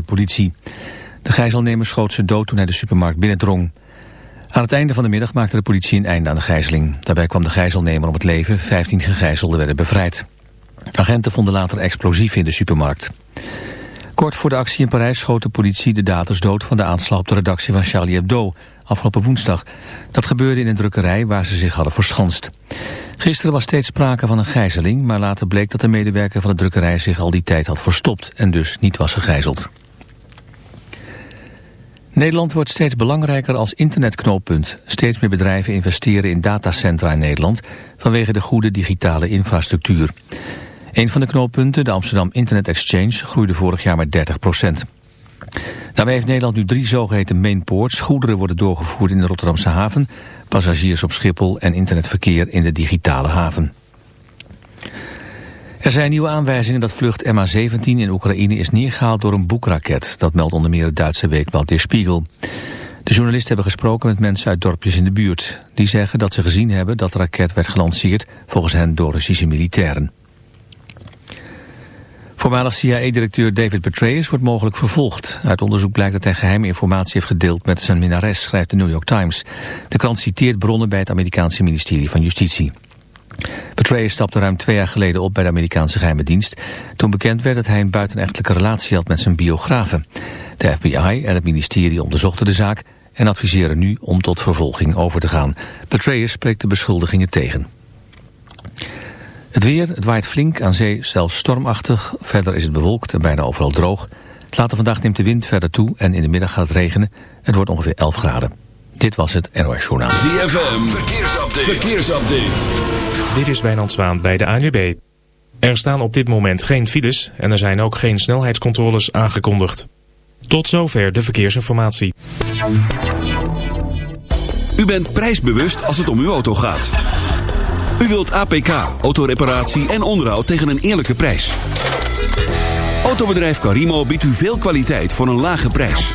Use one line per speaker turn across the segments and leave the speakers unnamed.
de politie. De gijzelnemer schoot ze dood toen hij de supermarkt binnendrong. Aan het einde van de middag maakte de politie een einde aan de gijzeling. Daarbij kwam de gijzelnemer om het leven, 15 gegijzelden werden bevrijd. Agenten vonden later explosieven in de supermarkt. Kort voor de actie in Parijs schoot de politie de daders dood van de aanslag op de redactie van Charlie Hebdo afgelopen woensdag. Dat gebeurde in een drukkerij waar ze zich hadden verschanst. Gisteren was steeds sprake van een gijzeling, maar later bleek dat de medewerker van de drukkerij zich al die tijd had verstopt en dus niet was gegijzeld. Nederland wordt steeds belangrijker als internetknooppunt. Steeds meer bedrijven investeren in datacentra in Nederland vanwege de goede digitale infrastructuur. Een van de knooppunten, de Amsterdam Internet Exchange, groeide vorig jaar met 30 procent. Daarbij heeft Nederland nu drie zogeheten mainports. Goederen worden doorgevoerd in de Rotterdamse haven, passagiers op Schiphol en internetverkeer in de digitale haven. Er zijn nieuwe aanwijzingen dat vlucht MH17 in Oekraïne is neergehaald door een boekraket. Dat meldt onder meer het Duitse weekblad Der Spiegel. De journalisten hebben gesproken met mensen uit dorpjes in de buurt. Die zeggen dat ze gezien hebben dat de raket werd gelanceerd, volgens hen door Russische militairen. Voormalig CIA-directeur David Petraeus wordt mogelijk vervolgd. Uit onderzoek blijkt dat hij geheime informatie heeft gedeeld met zijn minares, schrijft de New York Times. De krant citeert bronnen bij het Amerikaanse ministerie van Justitie. Petraeus stapte ruim twee jaar geleden op bij de Amerikaanse geheime dienst... toen bekend werd dat hij een buitenechtelijke relatie had met zijn biografen. De FBI en het ministerie onderzochten de zaak... en adviseren nu om tot vervolging over te gaan. Petraeus spreekt de beschuldigingen tegen. Het weer, het waait flink, aan zee zelfs stormachtig. Verder is het bewolkt en bijna overal droog. Later vandaag neemt de wind verder toe en in de middag gaat het regenen. Het wordt ongeveer 11 graden. Dit was het NOS Journaal.
ZFM, verkeersupdate. verkeersupdate.
Dit is Wijnand Zwaan bij de ANWB. Er staan op dit moment geen files en er zijn ook geen snelheidscontroles aangekondigd. Tot zover de verkeersinformatie.
U bent prijsbewust als het om uw auto gaat. U wilt APK, autoreparatie en onderhoud tegen een eerlijke prijs. Autobedrijf Carimo biedt u veel kwaliteit voor een lage prijs.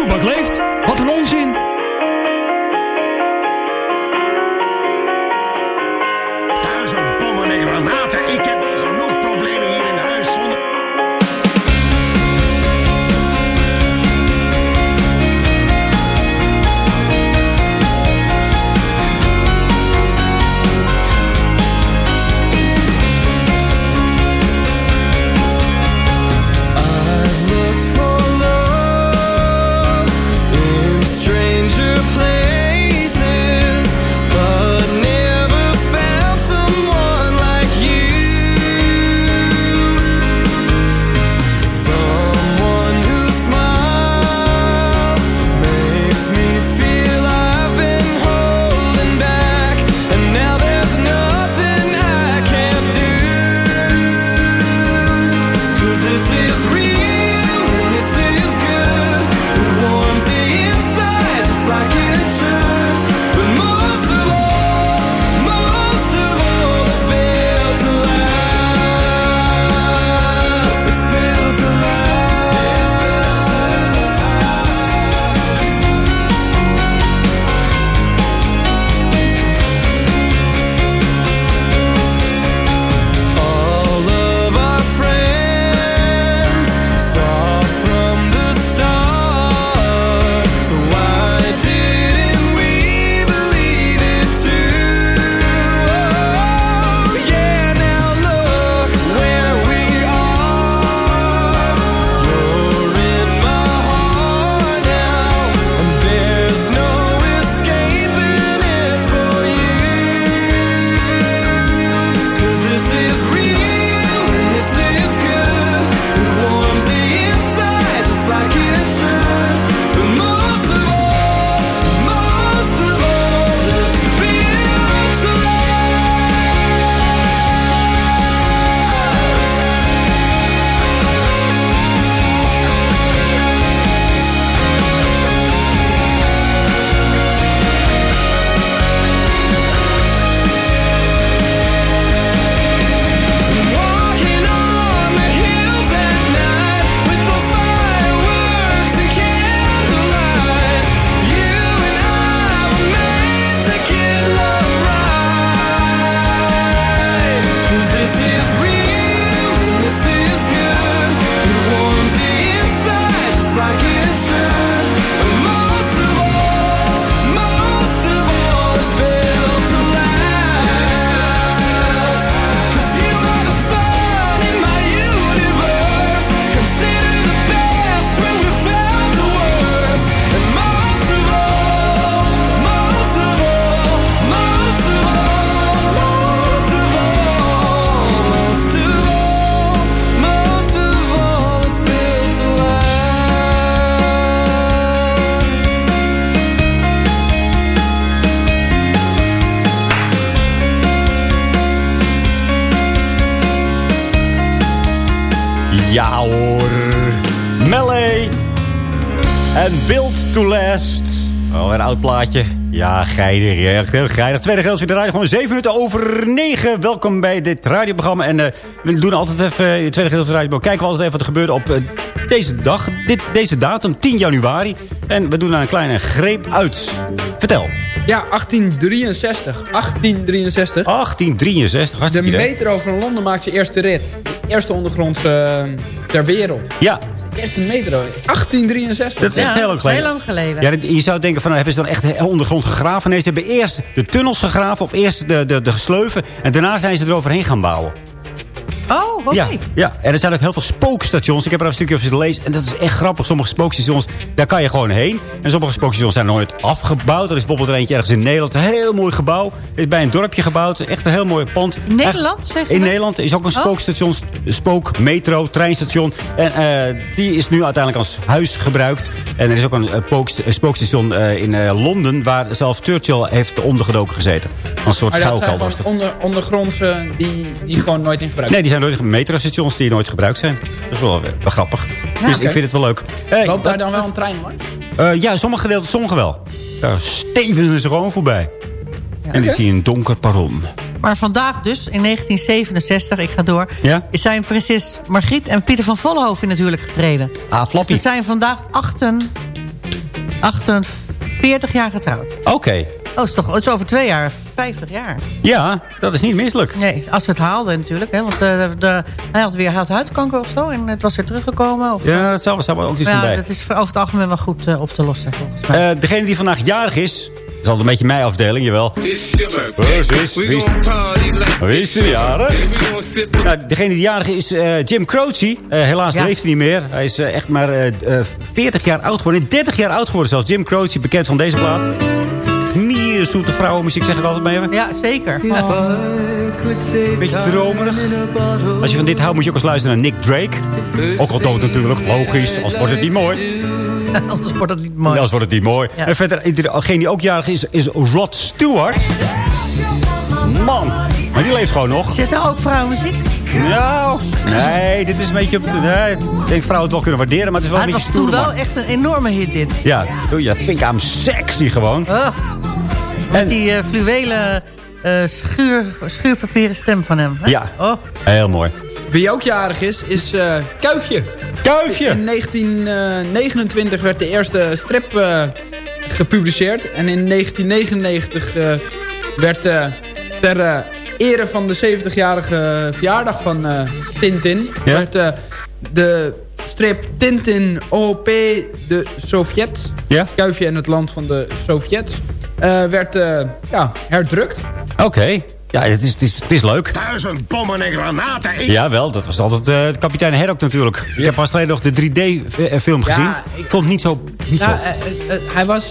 Toebak leeft? Wat een onzin!
Plaatje. Ja, geinig. Ja, heel geinig. Tweede geld weer de radio. Gewoon 7 minuten over 9. Welkom bij dit radioprogramma. En eh, we doen altijd even in de tweede geld de radio. Kijken we altijd even wat er gebeurde op eh, deze dag. Dit, deze datum, 10 januari. En we doen daar een kleine greep uit. Vertel.
Ja, 1863. 1863.
1863,
De metro van Londen maakt zijn eerste rit. De eerste ondergrondse eh, ter wereld.
Ja,
De eerste metro. 1863.
dat is echt
Ja,
heel lang geleden.
heel lang geleden.
Ja, je zou denken van, nou, hebben ze dan echt de ondergrond gegraven? Nee, ze hebben eerst de tunnels gegraven of eerst de, de, de sleuven. En daarna zijn ze eroverheen gaan bouwen.
Oh, oké.
Ja, ja, en er zijn ook heel veel spookstations. Ik heb er een stukje over zitten lezen. En dat is echt grappig. Sommige spookstations, daar kan je gewoon heen. En sommige spookstations zijn nooit afgebouwd. Er is bijvoorbeeld er eentje ergens in Nederland. Een heel mooi gebouw. Is bij een dorpje gebouwd. Echt een heel mooi pand.
Nederland, zeg je
In
dat?
Nederland is ook een
Oh.
spookstation. Spook, metro, treinstation. En eh, die is nu uiteindelijk als huis gebruikt. En er is ook een, eh, een spookstation eh, in eh, Londen... waar zelf Churchill heeft ondergedoken gezeten. Een soort
Maar dat zijn
schuilkelder was
onder, ondergrondse die, die gewoon nooit in gebruik
Nee, die zijn nooit metrostations die nooit gebruikt zijn. Dat is wel, eh, wel grappig. dus ik vind het wel leuk. Hey,
Loopt daar dan wel een trein langs?
eh, ja, sommige gedeelten, sommige wel. Daar steven ze gewoon voorbij. en dan zie je een donker perron.
Maar vandaag dus, in 1967, ik ga door...
Ja?
zijn prinses Margriet en Pieter van Vollenhoven natuurlijk getreden.
Ah, Flappy.
Ze zijn vandaag 48 48 jaar getrouwd.
Oké.
Oh, is toch het is over twee jaar, 50 jaar.
Ja, dat is niet misselijk.
Nee, als we het haalden natuurlijk. Hè, want eh, de, hij had weer had huidkanker of zo. En het was weer teruggekomen. Of,
Ja, dat zou, zou er ook iets
ja,
bij.
dat is over het algemeen wel goed eh, op te lossen volgens mij.
Eh, degene die vandaag jarig is... Dat is altijd een beetje mijn afdeling, jawel. Precies. Wie is, wie is er jarig? Nou, degene die jarig is eh, Jim Croce. Eh, helaas
Ja.
leeft hij niet meer. Hij is eh, echt maar eh, eh, 40 jaar oud geworden. 30 jaar oud geworden zelfs. Jim Croce, bekend van deze plaat. Meer zoete vrouwenmuziek zeg ik altijd mee.
Ja, zeker.
Beetje dromerig. Als je van dit houdt moet je ook eens luisteren naar Nick Drake. Ook al dood natuurlijk, logisch. Als wordt het niet mooi.
Anders wordt het niet mooi.
Anders wordt het niet mooi.
Ja.
En verder, degene die ook jarig is, is Rod Stewart. Man, maar die leeft gewoon nog.
Zit daar ook vrouwenmuziek?
Nou, nee, dit is een beetje... op de- Nee, ik denk vrouwen het wel kunnen waarderen, maar het is wel
Maar
een
het
beetje
was toen
stoer.
wel echt een enorme hit dit.
Ja, doe je think I'm sexy gewoon.
Oh, met
En-
die eh, fluwelen eh, schuur, schuurpapieren stem van hem. hè?
Ja.
Oh,
Heel mooi.
Wie ook jarig is, is eh, Kuifje.
Kuifje!
In 1929 werd de eerste strip eh, gepubliceerd. En in 1999 eh, werd eh, ter eh, ere van de 70-jarige verjaardag van eh, Tintin...
Ja?
werd eh, de strip Tintin OP de Sovjet...
Ja?
Kuifje en het land van de Sovjets... eh, werd eh, ja, herdrukt.
Oké. Ja, het is, het, is, het is leuk.
Duizend bommen en granaten. Ik...
Jawel, dat was altijd eh kapitein Herok natuurlijk. Ik heb pas geleden nog de 3D-film
Ja,
gezien.
ik-
Ik vond het niet zo... Niet
Ja,
zo.
hij was,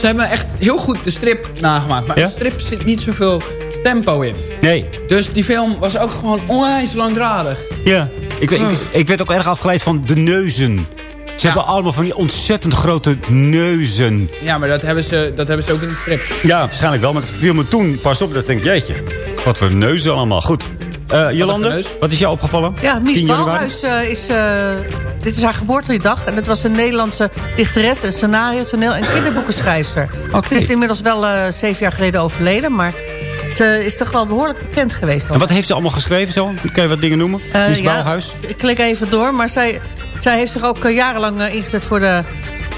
ze hebben echt heel goed de strip nagemaakt. Maar
Ja?
de strip zit niet zoveel tempo in.
Nee,
Dus die film was ook gewoon onwijs langdradig.
ja. Ik, ik, ik, ik werd ook erg afgeleid van de neuzen. Ze
Ja.
hebben allemaal van die ontzettend grote neuzen.
Ja, maar dat hebben ze, dat hebben ze ook in de strip.
Ja, waarschijnlijk wel. Maar het viel me toen pas op. Dat ik denk, jeetje. Wat voor neuzen allemaal. Goed. Eh Jolande, wat is jou opgevallen?
Ja, Mies
10 januari?
Bouwhuis eh, is... eh, dit is haar geboortedag. En het was een Nederlandse dichteres, een scenario, toneel en kinderboekenschrijfster. Ze is inmiddels wel eh, zeven jaar geleden overleden, maar ze is toch wel behoorlijk bekend geweest. al.
En wat heeft ze allemaal geschreven zo? Kun je wat dingen noemen?
Eh,
Mies Bouwhuis?
Ik klik even door, maar zij, zij heeft zich ook eh, jarenlang eh, ingezet voor de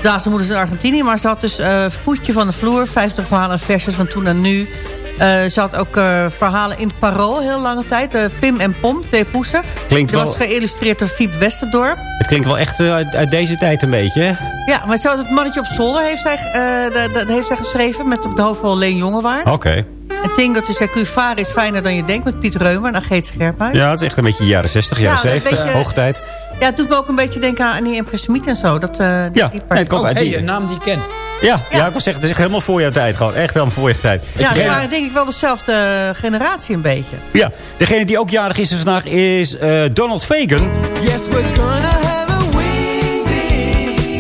Daanse moeders in Argentinië. Maar ze had dus Voetje van de Vloer, 50 verhalen en versjes van toen en nu. Ze had ook verhalen in het Parool heel lange tijd. Pim en Pom, twee poesen.
Klinkt
Die
wel-
was geïllustreerd door Fiep Westerdorp.
Het klinkt wel echt uit, uit deze tijd een beetje, hè?
Ja, maar zo het mannetje op zolder heeft zij, dat heeft zij geschreven... met op de hoofdrol Leen Jongewaard.
Oké.
En Tingeltje zei, Cuvare is fijner dan je denkt... met Piet Reumer en Geet Scherphuis.
Ja, het is echt een beetje jaren 60, jaren
Ja, een
70.
beetje-
Hoogtijd.
Ja, het doet me ook een beetje denken aan die impressimiet en zo. Dat, eh, die,
Ja,
die
nee, het komt
Oh,
uit
hey,
die...
een naam die ik ken.
Ja, ja. ik wil zeggen, het is echt helemaal voor jouw tijd gewoon. Echt helemaal voor jouw tijd.
Ja, ze
Degene-
waren denk ik wel dezelfde generatie een beetje.
ja, degene die ook jarig is vandaag is eh, Donald Fagan.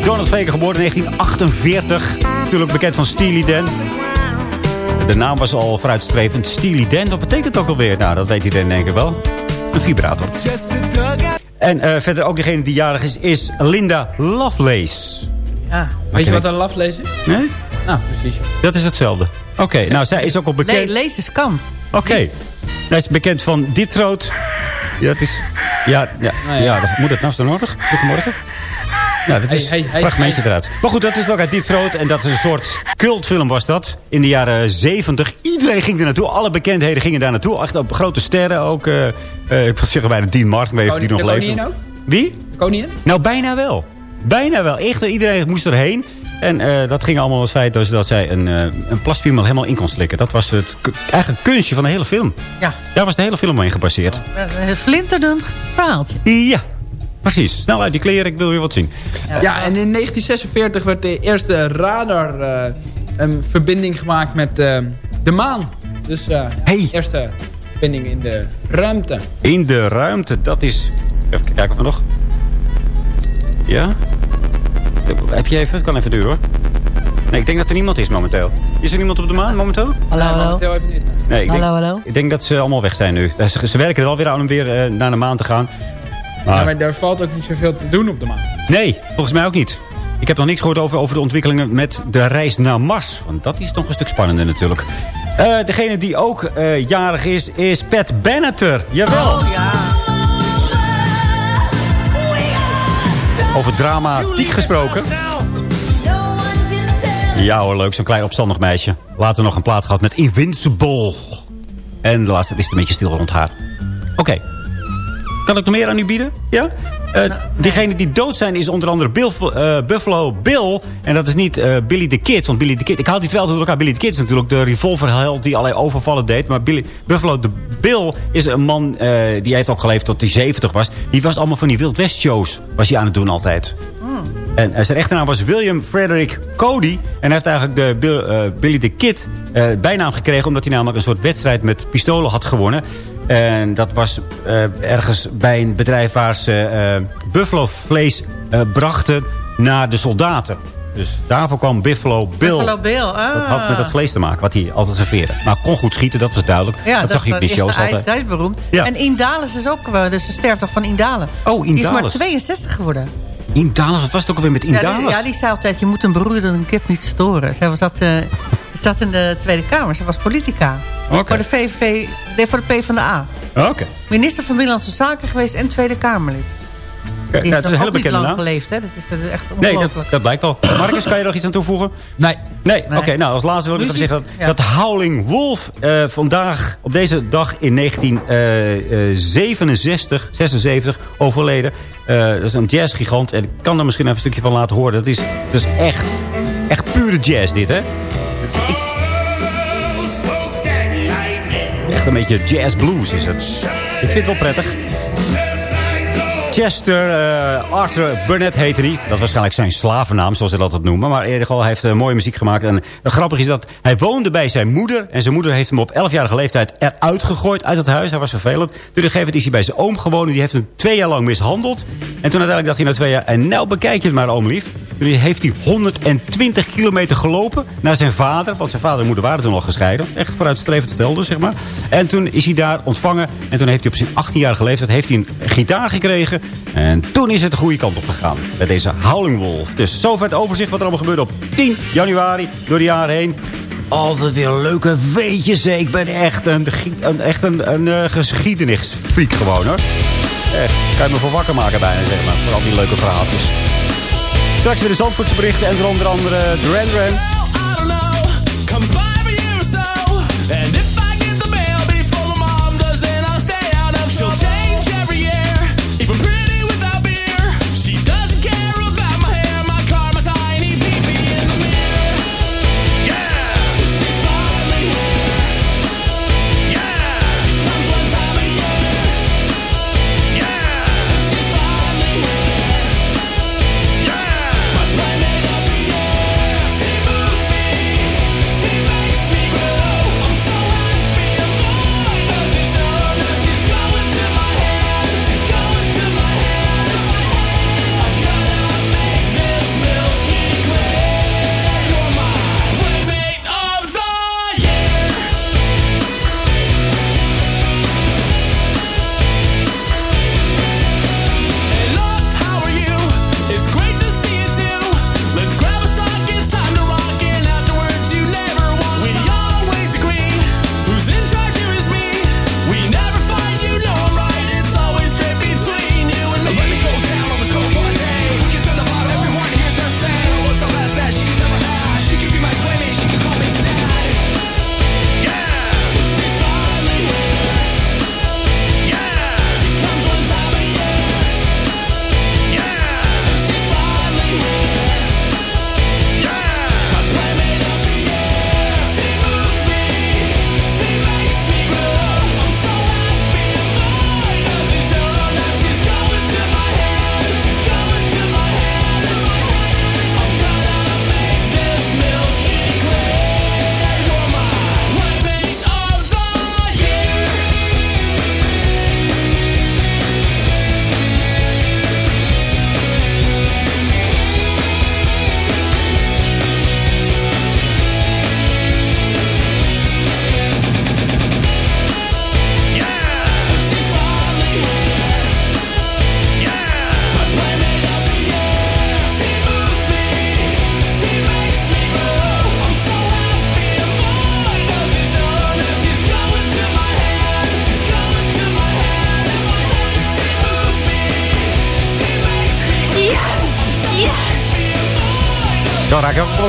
Donald Fagan, geboren in 1948. Natuurlijk bekend van Steely Dan. De naam was al vooruitstrevend. Steely Dan, wat betekent dat ook alweer? Nou, dat weet iedereen denk ik wel. Een vibrator. En eh, verder ook degene die jarig is, is Linda Lovelace.
Ja.
Weet je wat een laflezer is?
Nee?
Nou, precies.
Dat is hetzelfde. Oké, nou zij is ook al bekend...
Le lezerskant.
Oké. Hij is bekend van Throat. Ja, het is... Ja, ja,
ja.
ja. dat- moet het nou zo nodig? Goedemorgen. Nou, dat is
Hey, hey,
een fragmentje
hey.
eruit. Maar goed, dat is ook uit Deep Throat. En dat is een soort cultfilm was dat. In de jaren zeventig. Iedereen ging er naartoe. Alle bekendheden gingen daar naartoe. Echt op grote sterren. Ook, eh, eh, ik wil zeggen bijna Dean Martin. Ik weet niet of die nog
de
leeft.
koningin ook?
Wie?
De koningin?
Nou, bijna wel. Bijna wel. Echt, iedereen moest erheen. En eh, dat ging allemaal het feit dus dat zij een, een plaspiemel helemaal in kon slikken. Dat was het eigenlijk kunstje van de hele film.
Ja.
Daar was de hele film mee gebaseerd.
Een flinterdun verhaaltje.
Ja, precies. Snel uit die kleren, ik wil weer wat zien.
Ja, en in 1946 werd de eerste radar eh, een verbinding gemaakt met eh, de maan. Dus eh
Hey.
eerste verbinding in de ruimte.
In de ruimte, dat is... Even kijken of we nog... Ja? Heb je even? Het kan even duren hoor. Nee, ik denk dat er niemand is momenteel. Is er niemand op de maan momenteel?
Hallo, hallo.
Momenteel even niet.
Nee, ik denk,
Hallo, hallo.
ik denk dat ze allemaal weg zijn nu. Ze, ze werken er alweer aan om weer naar de maan te gaan. Maar,
Ja, maar daar valt ook niet zoveel te doen op de maan.
Nee, volgens mij ook niet. Ik heb nog niks gehoord over, over de ontwikkelingen met de reis naar Mars. Want dat is nog een stuk spannender natuurlijk. Eh, degene die ook eh, jarig is, is Pat Benatar. Jawel.
Oh ja.
Over dramatiek gesproken. Ja hoor, leuk. Zo'n klein opstandig meisje. Later nog een plaat gehad met Invincible. En de laatste is het een beetje stil rond haar. Oké. Kan ik nog meer aan u bieden? Ja? Eh degene die dood zijn is onder andere Bill, eh, Buffalo Bill. En dat is niet eh, Billy the Kid. Want Billy the Kid... Ik haal die twee altijd door elkaar. Billy the Kid is natuurlijk de revolverheld die allerlei overvallen deed. Maar Billy, Buffalo the Bill is een man... die heeft ook geleefd tot hij 70 was. Die was allemaal van die Wild West shows. Was hij aan het doen altijd. En eh, zijn echte naam was William Frederick Cody. En hij heeft eigenlijk de Bill- Billy the Kid bijnaam gekregen... omdat hij namelijk een soort wedstrijd met pistolen had gewonnen. En dat was eh, ergens bij een bedrijf waar ze eh, buffalo vlees eh, brachten naar de soldaten. Dus daarvoor kwam Buffalo Bill.
Buffalo Bill, ah.
Dat had met dat vlees te maken, wat hij altijd serveerde. Maar kon goed schieten, dat was duidelijk.
Ja,
dat, zag je die
ja,
shows altijd.
hij is beroemd.
Ja.
En Indales is ook, dus de sterfdag van Indalen.
Oh,
Die is maar
Indales.
62 geworden.
Indales, wat was het ook alweer met
Ja,
Indales?
die, ja, die zei altijd, je moet een beroerde kip niet storen. Zij was dat, zat in de Tweede Kamer, ze was politica. Voor de VVV, nee, voor de PvdA.
Oké.
Minister van Binnenlandse Zaken geweest en Tweede Kamerlid. Die
ja,
is
het is een hele
ook niet
bekende
lang
naam.
geleefd, hè? Dat is eh, echt
Nee, dat,
ongelooflijk.
dat blijkt wel. Marcus, kan je er nog iets aan toevoegen?
Nee.
Nee,
Nee.
oké. nou, als laatste wil ik even zeggen... dat-
ja.
dat Howling Wolf eh, vandaag, op deze dag in 1967, 76, overleden. Eh, dat is een jazzgigant. En ik kan er misschien even een stukje van laten horen. Dat is, dat is echt, echt pure jazz dit, hè? Een beetje jazz blues is het. Ik vind het wel prettig. Chester eh, Arthur Burnett heette hij. Dat waarschijnlijk zijn slavennaam, zoals ze dat altijd noemen. Maar in ieder hij heeft eh, mooie muziek gemaakt. En het grappige is dat hij woonde bij zijn moeder. En zijn moeder heeft hem op 11-jarige leeftijd eruit gegooid uit het huis. Hij was vervelend. Toen een gegeven is hij bij zijn oom gewoond. Die heeft hem twee jaar lang mishandeld. En toen uiteindelijk dacht hij na twee jaar... En nou bekijk je het maar, oom lief. Heeft hij 120 kilometer gelopen naar zijn vader. Want zijn vader en moeder waren toen al gescheiden. Echt vooruitstrevend stel dus, zeg maar. En toen is hij daar ontvangen. En toen heeft hij op zijn 18-jarige leeftijd heeft hij een gitaar gekregen. En toen is het de goede kant op gegaan. Met deze Howling Wolf. Dus zover het overzicht wat er allemaal gebeurde op 10 januari door de jaren heen. Altijd weer leuke weetjes. Ik ben echt een, echt een, een eh, geschiedenisfreak gewoon hoor. Echt, kan je me voor wakker maken bijna zeg maar. Voor al die leuke verhaaltjes. Straks weer de Zandvoortse berichten en onder andere Duran Duran.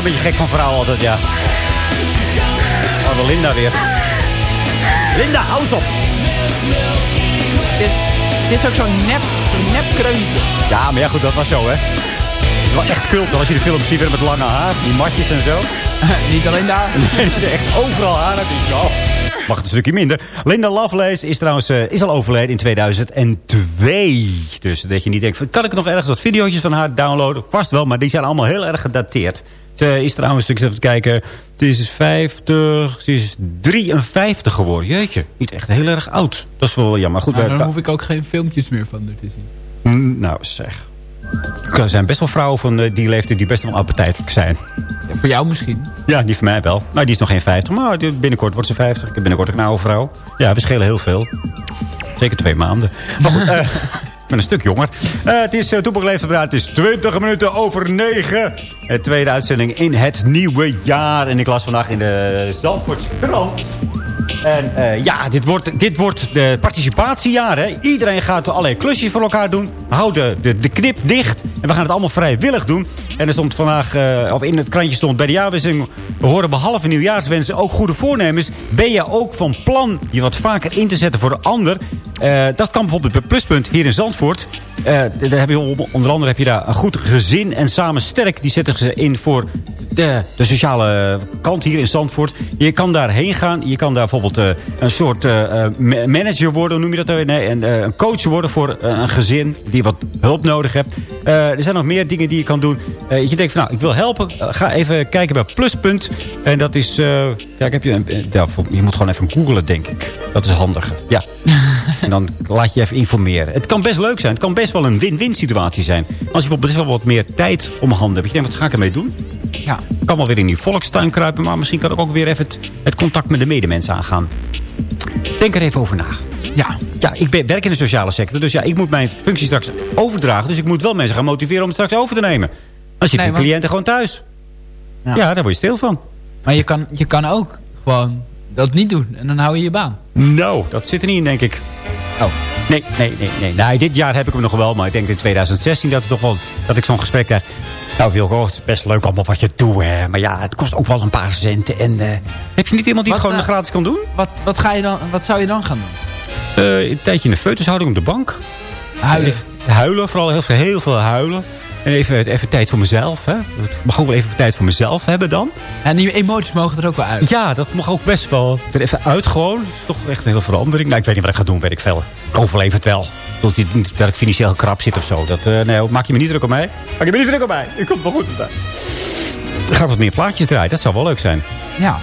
Een beetje gek van vrouwen altijd, ja. Oh, de Linda weer. Linda, hou eens op.
Dit, dit is ook zo'n nep, nep kreuntje.
Ja, maar ja, goed, dat was zo, hè. Het is wel echt cult als je de film ziet weer met lange haar. Die matjes en zo.
Niet alleen daar.
Nee, echt overal haar. Dat is, oh, mag een stukje minder. Linda Lovelace is trouwens eh, is al overleden in 2002. Dus dat je niet denkt, van, kan ik nog ergens wat video's van haar downloaden? Vast wel, maar die zijn allemaal heel erg gedateerd. Ze is trouwens, ik zit even te kijken, het is 50, ze is 53 geworden. Jeetje, niet echt heel erg oud. Dat is wel jammer. Goed,
Nou,
wij-
dan hoef ik ook geen filmpjes meer van haar te zien.
Mm, Nou, zeg. Er zijn best wel vrouwen van eh, die leeftijd die best wel appetijtelijk zijn.
Ja, voor jou misschien.
Ja, die van mij wel. Nou, die is nog geen 50, maar binnenkort wordt ze 50. Ik heb binnenkort ook een oude vrouw. Ja, we schelen heel veel. Zeker twee maanden. Maar goed, eh, ik ben een stuk jonger. Eh, het is uh. Het is 20 minuten over 9. Het tweede uitzending in het nieuwe jaar. En ik las vandaag in de Zandvoortse krant. En eh, ja, dit wordt, dit wordt de participatiejaar. Hè? Iedereen gaat allerlei klusjes voor elkaar doen. Houden de, de knip dicht. En we gaan het allemaal vrijwillig doen. En er stond vandaag, eh, of in het krantje stond bij de jaarwisseling... we horen behalve nieuwjaarswensen ook goede voornemens. Ben je ook van plan je wat vaker in te zetten voor de ander? Eh, dat kan bijvoorbeeld bij Pluspunt hier in Zandvoort. Eh, daar heb je, onder andere heb je daar een goed gezin en samen sterk. Die zetten ze in voor de, de sociale kant hier in Zandvoort. Je kan daarheen gaan. Je kan daar bijvoorbeeld eh, een soort eh, ma- manager worden. Noem je dat? Nee, en, een coach worden voor een gezin die wat hulp nodig hebt. Er zijn nog meer dingen die je kan doen. Je denkt van, nou, ik wil helpen. Ga even kijken bij Pluspunt. En dat is... eh, kijk, heb je, ja, je moet gewoon even googlen, denk ik. Dat is handiger. Ja. en dan laat je even informeren. Het kan best leuk zijn. Het kan best wel een win-win situatie zijn. Als je bijvoorbeeld best wel wat meer tijd om handen hebt. Je denkt, wat ga ik ermee doen? Ja, ik kan wel weer in die volkstuin kruipen. Maar misschien kan ik ook weer even het, het contact met de medemens aangaan. Denk er even over na.
Ja.
Ja, ik ben, werk in de sociale sector. Dus ja, ik moet mijn functie straks overdragen. Dus ik moet wel mensen gaan motiveren om het straks over te nemen. Dan zitten
Nee,
de cliënten gewoon thuis.
Ja.
Ja, daar word je stil van.
Maar je kan, je kan ook gewoon dat niet doen. En dan hou je je baan.
Nou, dat zit er niet in, denk ik.
Oh.
Nee, nee, nee, nee. Nou, dit jaar heb ik hem nog wel. Maar ik denk in 2016 dat, het toch wel, dat ik zo'n gesprek krijg. Nou, Wilco, het is best leuk allemaal wat je doet. Hè. Maar ja, het kost ook wel een paar centen. En eh, heb je niet iemand die het gewoon
eh,
gratis kan doen?
Wat, wat, ga je dan, wat zou je dan gaan doen?
Eh, een tijdje in de foetushouding op de bank.
Huilen.
Huilen, vooral heel veel, heel veel huilen. En even, even tijd voor mezelf. Hè. Ik mag ook wel even tijd voor mezelf hebben dan.
En die emoties mogen er ook wel uit.
Ja, dat mag ook best wel er even uit gewoon. Dat is toch echt een hele verandering. Nou, ik weet niet wat ik ga doen, weet ik veel. Ik overleef het wel. Dat, ik dat financieel krap zit of zo. Dat, eh, nee, maak je me niet druk op mij. Maak je me niet druk op mij. Ik kom wel goed ga ik wat meer plaatjes draaien. Dat zou wel leuk zijn.
Ja.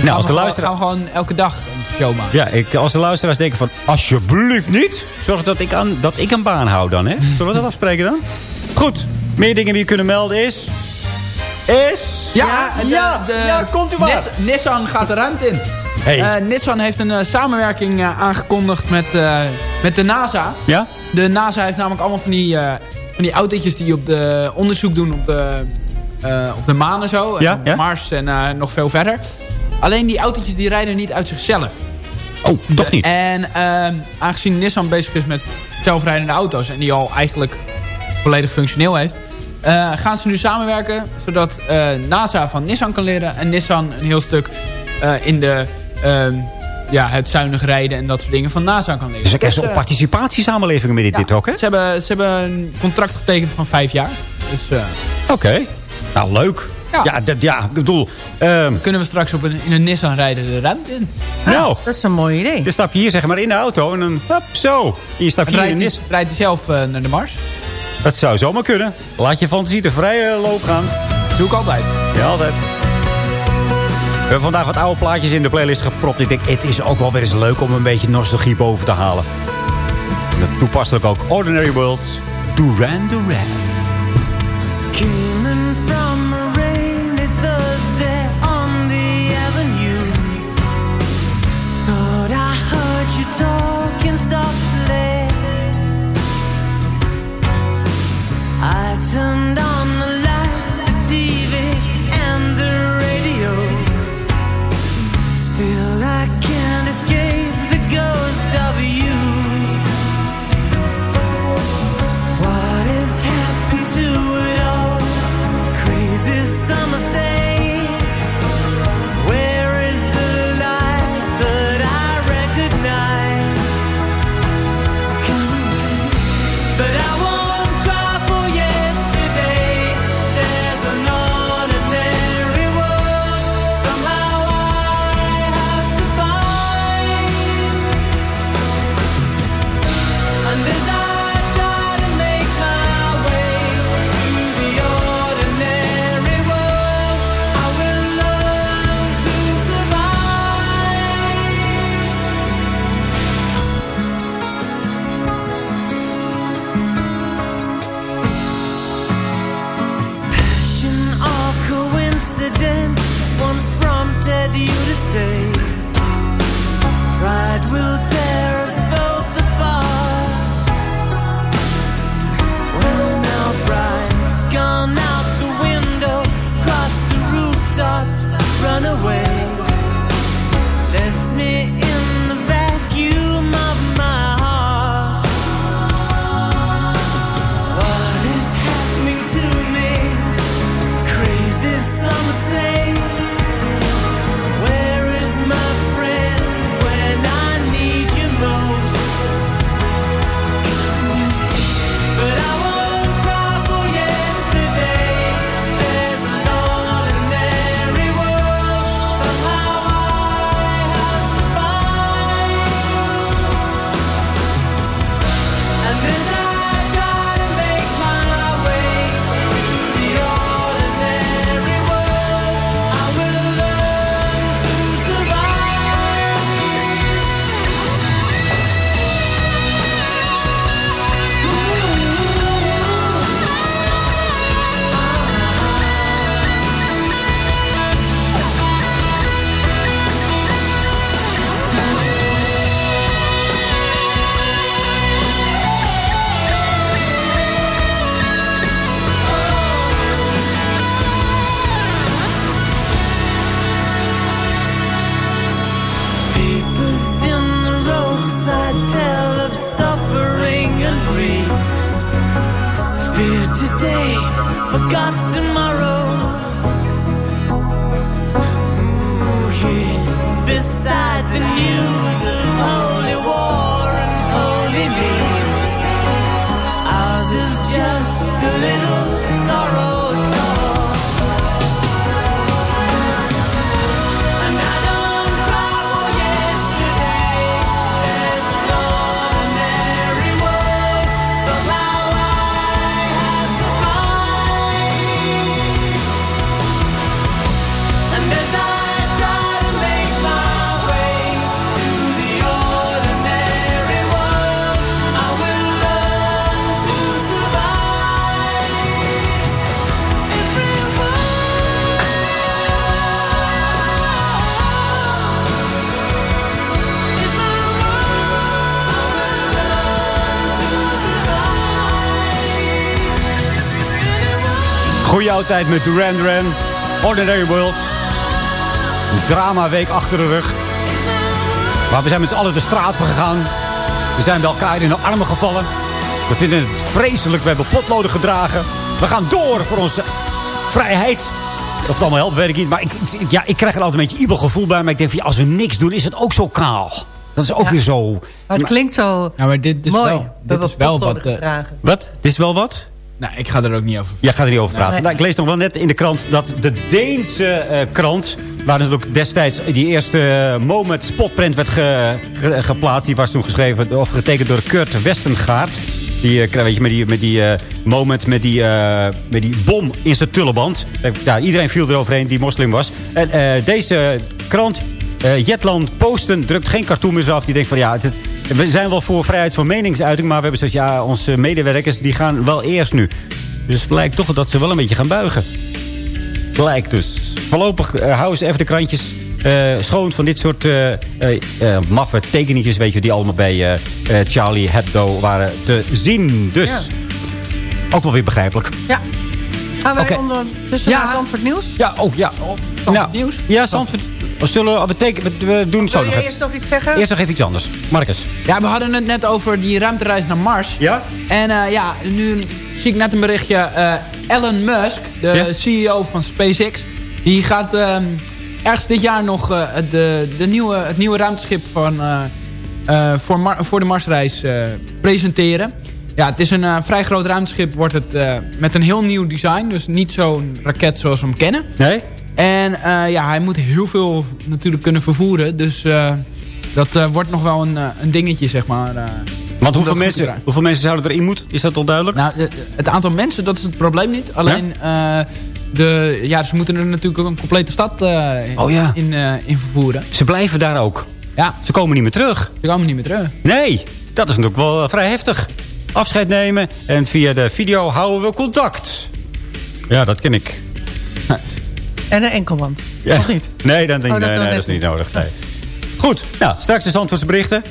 Nou, als de luisteraar...
gewoon elke dag een show maken.
Ja, ik, als de luisteraars denken van... Alsjeblieft niet. Zorg dat ik, aan, dat ik een baan hou dan, hè? Zullen we dat afspreken dan? Goed. Meer dingen die je kunnen melden is... Is...
Ja, de-
ja,
de-
ja, komt u maar.
Nis- Nissan gaat de ruimte in.
Hey.
Eh, Nissan heeft een eh, samenwerking eh, aangekondigd met, met de NASA.
Ja?
De NASA heeft namelijk allemaal van die, van die autootjes die op de onderzoek doen op de, op de maan en zo. En
Ja,
op
ja.
Mars en nog veel verder. Alleen die autootjes die rijden niet uit zichzelf.
Oh, toch niet.
En ehm, aangezien Nissan bezig is met zelfrijdende auto's... en die al eigenlijk volledig functioneel heeft... eh, gaan ze nu samenwerken... zodat eh, NASA van Nissan kan leren... en Nissan een heel stuk eh, in de, ehm, ja, het zuinig rijden... en dat soort dingen van NASA kan leren.
Dus ook echt zo'n participatiesamenleving met dit,
ja,
dit ook, hè?
Ze hebben, ze hebben een contract getekend van vijf jaar. Dus
Oké. Nou, leuk. Ja,
Ja.
dat, ja ik bedoel... ehm,
kunnen we straks op een, in een Nissan rijden de ruimte in.
nou,
Dat is een mooi idee.
dan stap je hier zeg maar in de auto en dan... Hop, zo. En je stapt
En
hier in
rijdt,
nis.
rijdt hij zelf eh, naar de Mars.
Dat zou zomaar kunnen. Laat je fantasie de vrije loop gaan.
Doe ik altijd.
Ja, altijd. We hebben vandaag wat oude plaatjes in de playlist gepropt. Ik denk, het is ook wel weer eens leuk om een beetje nostalgie boven te halen. En toepasselijk ook Ordinary Worlds, Duran Duran. Goeie oudtijd met Duran Duran. Ordinary World. Een drama week achter de rug. Maar we zijn met z'n allen de straat op gegaan. We zijn bij elkaar in de armen gevallen. We vinden het vreselijk. We hebben potloden gedragen. We gaan door voor onze vrijheid. Of het allemaal helpt, weet ik niet. Maar ik, ik- ja, ik krijg er altijd een beetje ibel gevoel bij. Maar ik denk, van, ja, als we niks doen, is het ook zo kaal. Dat is ook weer zo...
Maar het klinkt zo
Ja, maar dit is
mooi.
wel,
We
dit
hebben
is wel wat...
gedragen.
Wat? Dit is wel wat?
Nou, ik ga er ook niet over.
Jij gaat er niet over praten.
Nee.
Nou, ik lees nog wel net in de krant dat de Deense eh, krant... waar natuurlijk destijds die eerste eh, moment spotprint werd ge- ge- geplaatst... die was toen geschreven of getekend door Kurt Westengaard. Die, eh, weet je, met die, met die moment met die, met die bom in zijn tulleband. Eh, Ja, iedereen viel eroverheen die moslim was. En deze krant, Jetland Posten, drukt geen cartoon meer af. Die denkt van ja, het- we zijn wel voor vrijheid van meningsuiting... maar we hebben zoiets, ja, onze medewerkers die gaan wel eerst nu. Dus het lijkt toch dat ze wel een beetje gaan buigen. Lijkt dus. Voorlopig eh, houden ze even de krantjes eh, schoon van dit soort eh, eh, maffe tekeningetjes... Weet je, die allemaal bij Charlie Hebdo waren te zien. Dus
Ja.
ook wel weer begrijpelijk.
Ja. Gaan wij
Ja.
naar Zandvoort Nieuws?
Ja, oh ja. Oh, nou,
nieuws?
Ja, Zandvoort. Oh, Zullen we, we, teken, we, we doen zo
Wil
nog
eerst nog iets zeggen?
Eerst nog even iets anders. Marcus.
Ja, we hadden het net over die ruimtereis naar Mars.
Ja?
En eh, ja, nu zie ik net een berichtje. eh, Elon Musk, de
Ja?
CEO van SpaceX... die gaat ehm, ergens dit jaar nog eh, de, de nieuwe, het nieuwe ruimteschip van, eh, eh, voor, Mar- voor de Marsreis eh, presenteren. Ja, het is een vrij groot ruimteschip. Wordt het eh, met een heel nieuw design. Dus niet zo'n raket zoals we hem kennen.
Nee?
En eh, ja, hij moet heel veel natuurlijk kunnen vervoeren. Dus eh, dat eh, wordt nog wel een, een dingetje, zeg maar.
Want hoeveel mensen, hoeveel mensen zouden erin moeten? Is dat al duidelijk?
Nou, het aantal mensen, dat is het probleem niet. Alleen, de, ja, ze moeten er natuurlijk ook een complete stad
Oh ja.
in, in vervoeren.
Ze blijven daar ook.
Ja,
Ze komen niet meer terug.
ze komen niet meer terug.
Nee, dat is natuurlijk wel vrij heftig. Afscheid nemen en via de video houden we contact. Ja, dat ken ik.
En een enkelband.
Ja.
Of niet?
Nee, dan, denk
Oh,
ik,
dat
nee,
dan
nee, dat is niet nodig. Nee. Goed, nou, straks de Zandvoortse berichten.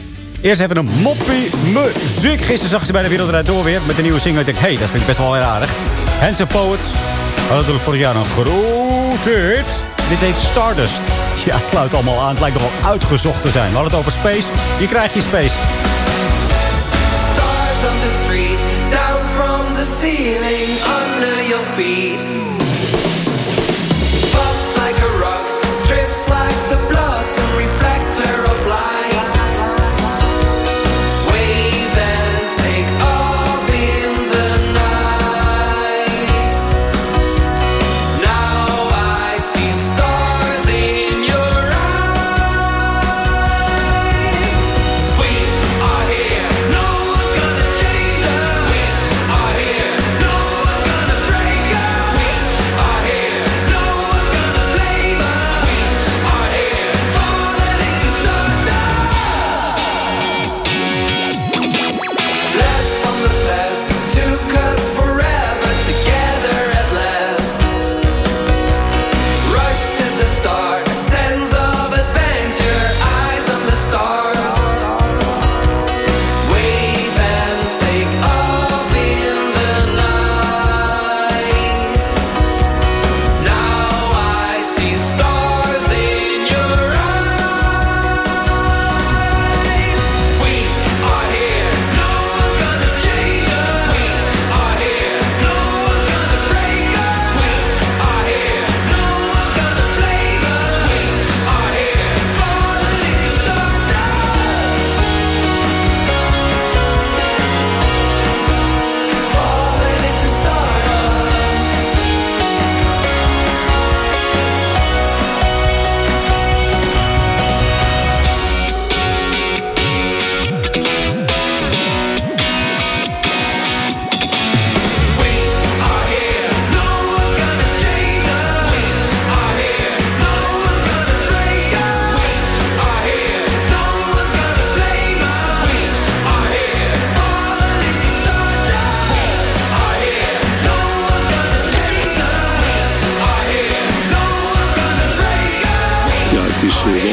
Eerst even een moppie muziek. Gisteren zag ze bij de Wereldrijd door weer met een nieuwe single. Ik denk, hé, hey, dat vind ik best wel weer aardig. Hands of Poets. We hadden natuurlijk vorig jaar een grote hit. Dit heet Stardust. Ja, het sluit allemaal aan. Het lijkt nog wel uitgezocht te zijn. We hadden het over space. Hier krijg je space.
Stars on the street, down from the ceiling, under your feet.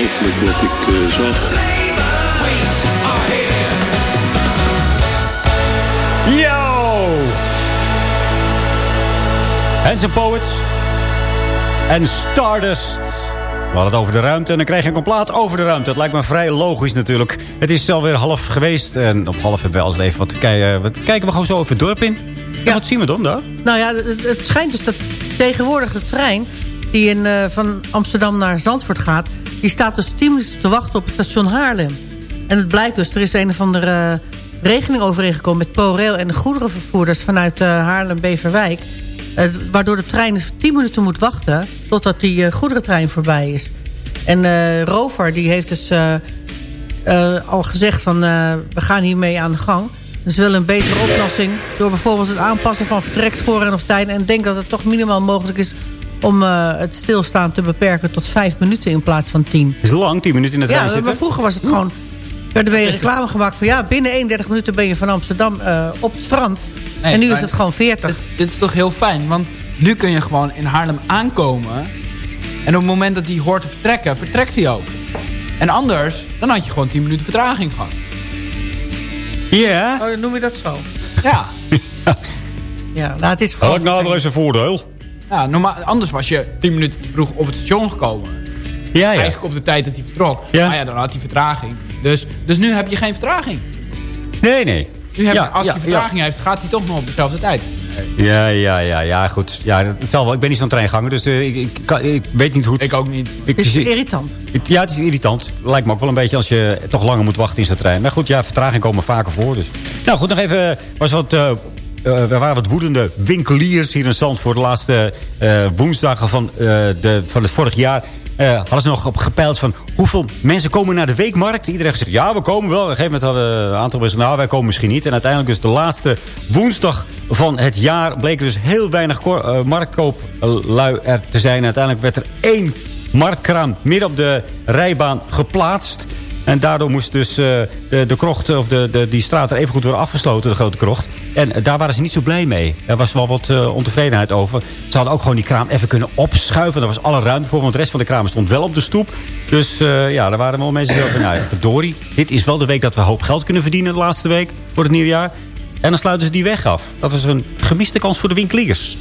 Ongelooflijk wat ik eh, zag.
Yo! Hands and Poets. En Stardust. We hadden het over de ruimte en dan krijg je een complaat over de ruimte. Dat lijkt me vrij logisch natuurlijk. Het is alweer half geweest. En op half hebben we alles even wat kijken. Wat kijken we gewoon zo over het dorp in. Ja. Wat zien we dan daar?
Nou ja, het, het schijnt dus dat tegenwoordig de trein... die in, eh, van Amsterdam naar Zandvoort gaat... die staat dus 10 minuten te wachten op station Haarlem. En het blijkt dus, er is een of andere eh, regeling overeengekomen... met ProRail en de goederenvervoerders vanuit eh, Haarlem-Beverwijk... eh, waardoor de trein dus 10 minuten moet wachten... totdat die goederentrein voorbij is. En Rover die heeft dus al gezegd van... we gaan hiermee aan de gang... Dus willen een betere oplossing door bijvoorbeeld het aanpassen van vertreksporen en of tijden. En denk dat het toch minimaal mogelijk is om eh, het stilstaan te beperken tot vijf minuten in plaats van tien.
Is lang, 10 minuten in de trein
Ja,
zitten.
maar vroeger was het gewoon... werd er weer reclame gemaakt van... ja, binnen 31 minuten ben je van Amsterdam eh, op het strand.
Nee,
en nu is het gewoon 40.
Dit, dit is toch heel fijn, want nu kun je gewoon in Haarlem aankomen. En op het moment dat hij hoort te vertrekken, vertrekt hij ook. En anders, dan had je gewoon 10 minuten vertraging gehad.
Ja.
Oh, noem je dat zo?
Ja.
Ja, nou, het is gewoon...
Elk nadeel heeft zijn voordeel.
Ja normaal, anders was je 10 minuten te vroeg op het station gekomen.
Ja, ja.
Eigenlijk op de tijd dat hij vertrok.
Ja.
Maar ja, dan had hij vertraging. Dus, dus nu heb je geen vertraging.
Nee, nee.
Nu heb je, als
ja,
hij vertraging heeft, gaat hij toch nog op dezelfde tijd.
Ja, ja, ja, ja, goed. Ja, het zal wel. Ik ben niet zo'n treinganger, dus eh, ik, ik, kan- ik weet niet hoe het...
Ik ook niet.
Ik,
Het is irritant.
ik- ja, het is irritant. Lijkt me ook wel een beetje als je toch langer moet wachten in zo'n trein. Maar goed, ja, vertragingen komen vaker voor. Dus. Nou goed, nog even... Was wat, eh, eh, er waren wat woedende winkeliers hier in Zandvoort. De laatste eh, woensdagen van, eh, de, van het vorig jaar... eh, hadden ze nog op gepeild van hoeveel mensen komen naar de weekmarkt. Iedereen gezegd, ja, we komen wel. Op een gegeven moment hadden een aantal mensen, nou, wij komen misschien niet. En uiteindelijk dus de laatste woensdag van het jaar... bleken dus heel weinig eh, marktkooplui er te zijn. Uiteindelijk werd er één marktkraam midden op de rijbaan geplaatst. En daardoor moest dus eh, de, de krocht, of de, de, die straat er even goed worden afgesloten, de grote krocht. En daar waren ze niet zo blij mee. Er was wel wat eh, ontevredenheid over. Ze hadden ook gewoon die kraam even kunnen opschuiven. Daar was alle ruimte voor, want de rest van de kraam stond wel op de stoep. Dus eh, ja, er waren wel mensen die van, nou verdorie. Dit is wel de week dat we hoop geld kunnen verdienen de laatste week voor het nieuwjaar. En dan sluiten ze die weg af. Dat was een gemiste kans voor de winkeliers.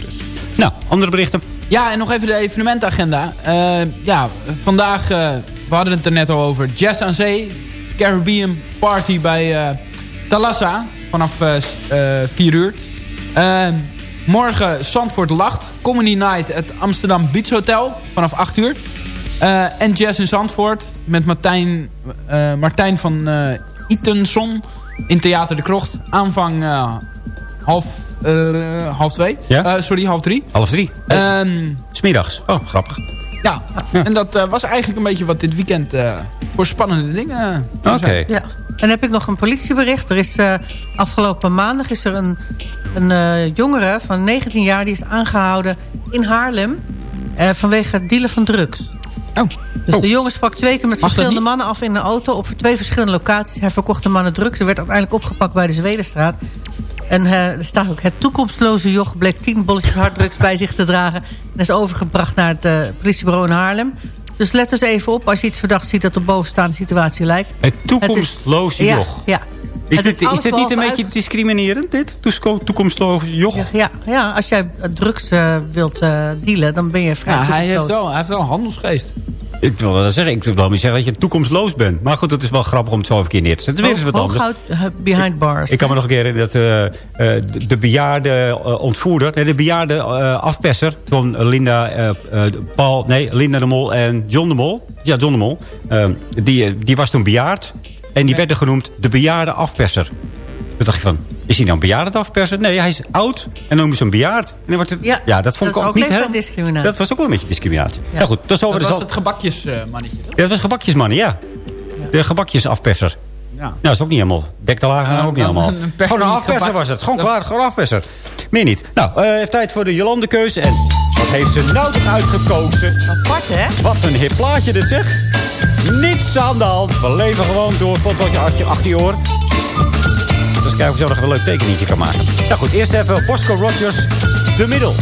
Nou, andere berichten.
Ja, en nog even de evenementagenda. Eh, ja, vandaag, eh, we hadden het er net al over. Jazz aan Zee, Caribbean Party bij eh Thalassa. Vanaf 4 uur. Eh, morgen Zandvoort Lacht. Comedy Night at Amsterdam Beach Hotel. Vanaf 8 uur. Eh, en Jazz in Zandvoort. Met Martijn, eh, Martijn van eh Itenson. In Theater de Krocht. Aanvang eh, half, eh, half twee.
Ja?
Eh, sorry, half drie.
Half drie.
Ehm,
Smiddags. Oh, grappig.
ja, en dat eh, was eigenlijk een beetje wat dit weekend eh, voor spannende dingen uh,
Oké.
Ja. En dan heb ik nog een politiebericht. Er is eh, afgelopen maandag is er een, een eh, jongere van 19 jaar... die is aangehouden in Haarlem eh, vanwege het dealen van drugs.
Oh.
Dus de jongen sprak twee keer met
Mag
verschillende mannen af in een auto... op twee verschillende locaties. Hij verkocht de mannen drugs. Hij werd uiteindelijk opgepakt bij de Zwedenstraat. En er staat ook het toekomstloze joch... bleek 10 bolletjes harddrugs bij zich te dragen... en is overgebracht naar het politiebureau in Haarlem. Dus let eens even op als je iets verdacht ziet... dat de bovenstaande situatie lijkt.
Het toekomstloze joch.
Ja.
Is
Het
dit, is dit niet een beetje
uit-
discriminerend, dit? Toekomstloze joch?
Ja, ja, ja, als jij drugs eh, wilt eh, dealen, dan ben je vrij
Ja, hij heeft, wel, hij heeft wel een handelsgeest.
Ik wil wel zeggen, ik wil wel niet zeggen dat je toekomstloos bent. Maar goed, het is wel grappig om het zo even keer neer te zetten. Weer eens wat anders.
Hooghout eh, behind bars.
Ik kan me nog een keer herinneren dat eh, eh, de, de bejaarde ontvoerder... Nee, de bejaarde afpesser van Linda, Paul, nee, Linda de Mol en John de Mol. Ja, John de Mol. eh, die, die was toen bejaard. En die werd er genoemd de bejaarde afperser. Toen dacht je van, is hij nou een bejaarde afperser? Nee, hij is oud en dan noemen ze hem bejaard. En dan wordt het, ja, dat vond
dat
ik ook
ook
niet
leeftijdsdiscriminatie.
Dat was ook wel een beetje discriminatie. Ja, goed, dat is over
Dat
de
was
zal-
het gebakjesmannetje.
ja, dat was gebakjesman, ja. De gebakjesafperser.
Ja.
Nou, dat is ook niet helemaal. Dek laag,
Nou,
ook niet
dan
helemaal.
een
Gewoon een afperser was het. Gewoon
Dat-
klaar, gewoon afperser. Meer niet. Nou, eh heeft tijd voor de Jolande keuze. En wat heeft ze nou toch uitgekozen?
Apart, hè?
Wat een hip plaatje dit zeg. Niets aan de hand. We leven gewoon door tot wat je achter, achter je oor. Dus kijken je zo nog een leuk tekeningetje kan maken. Nou goed, eerst even Bosco Rogers, De Middel.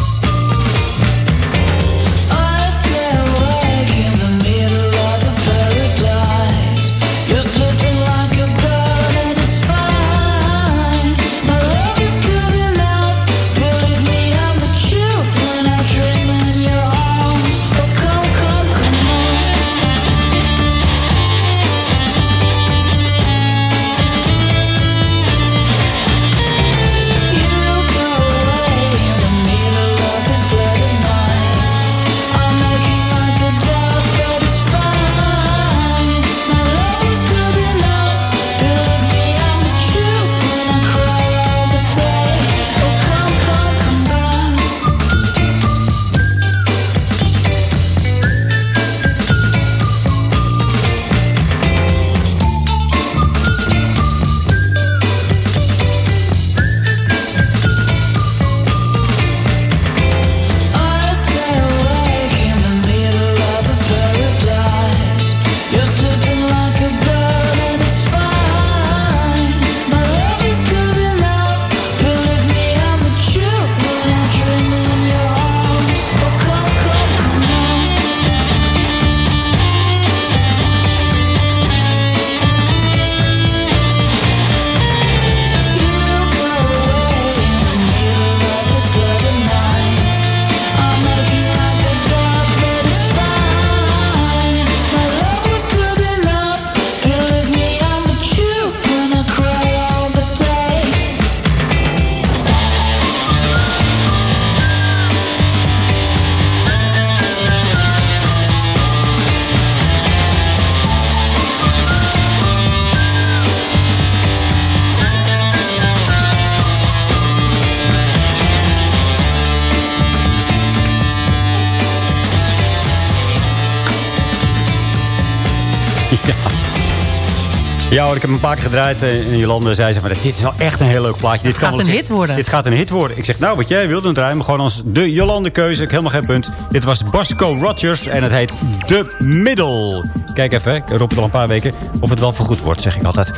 Ja hoor, ik heb een paar keer gedraaid. eh, En Jolande zei ze, maar dit is nou echt een heel leuk plaatje. Dit
gaat
wel
een hit worden.
Dit gaat een hit worden. Ik zeg, nou wat jij wilde, draaien we gewoon als de Jolande keuze. Ik helemaal geen punt. Dit was Bosco Rogers en het heet De Middel. Kijk even, ik roep het al een paar weken. Of het wel vergoed wordt, zeg ik altijd.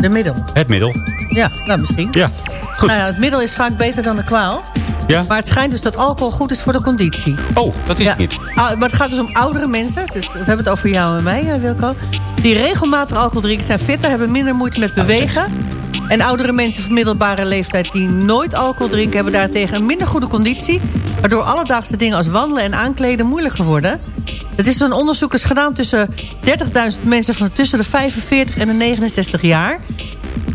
De middel.
Het middel.
Ja, nou misschien.
Ja.
Nou ja, het middel is vaak beter dan de kwaal.
Ja?
Maar het schijnt dus dat alcohol goed is voor de conditie.
Oh, dat is
Ja.
het niet.
Ah, maar het gaat dus om oudere mensen. Dus we hebben het over jou en mij, eh, Wilco. Die regelmatig alcohol drinken zijn fitter, hebben minder moeite met bewegen. En oudere mensen van middelbare leeftijd die nooit alcohol drinken... hebben daartegen een minder goede conditie. Waardoor alledaagse dingen als wandelen en aankleden moeilijker worden. Het is een onderzoek is gedaan tussen 30.000 mensen... van tussen de 45 en de 69 jaar.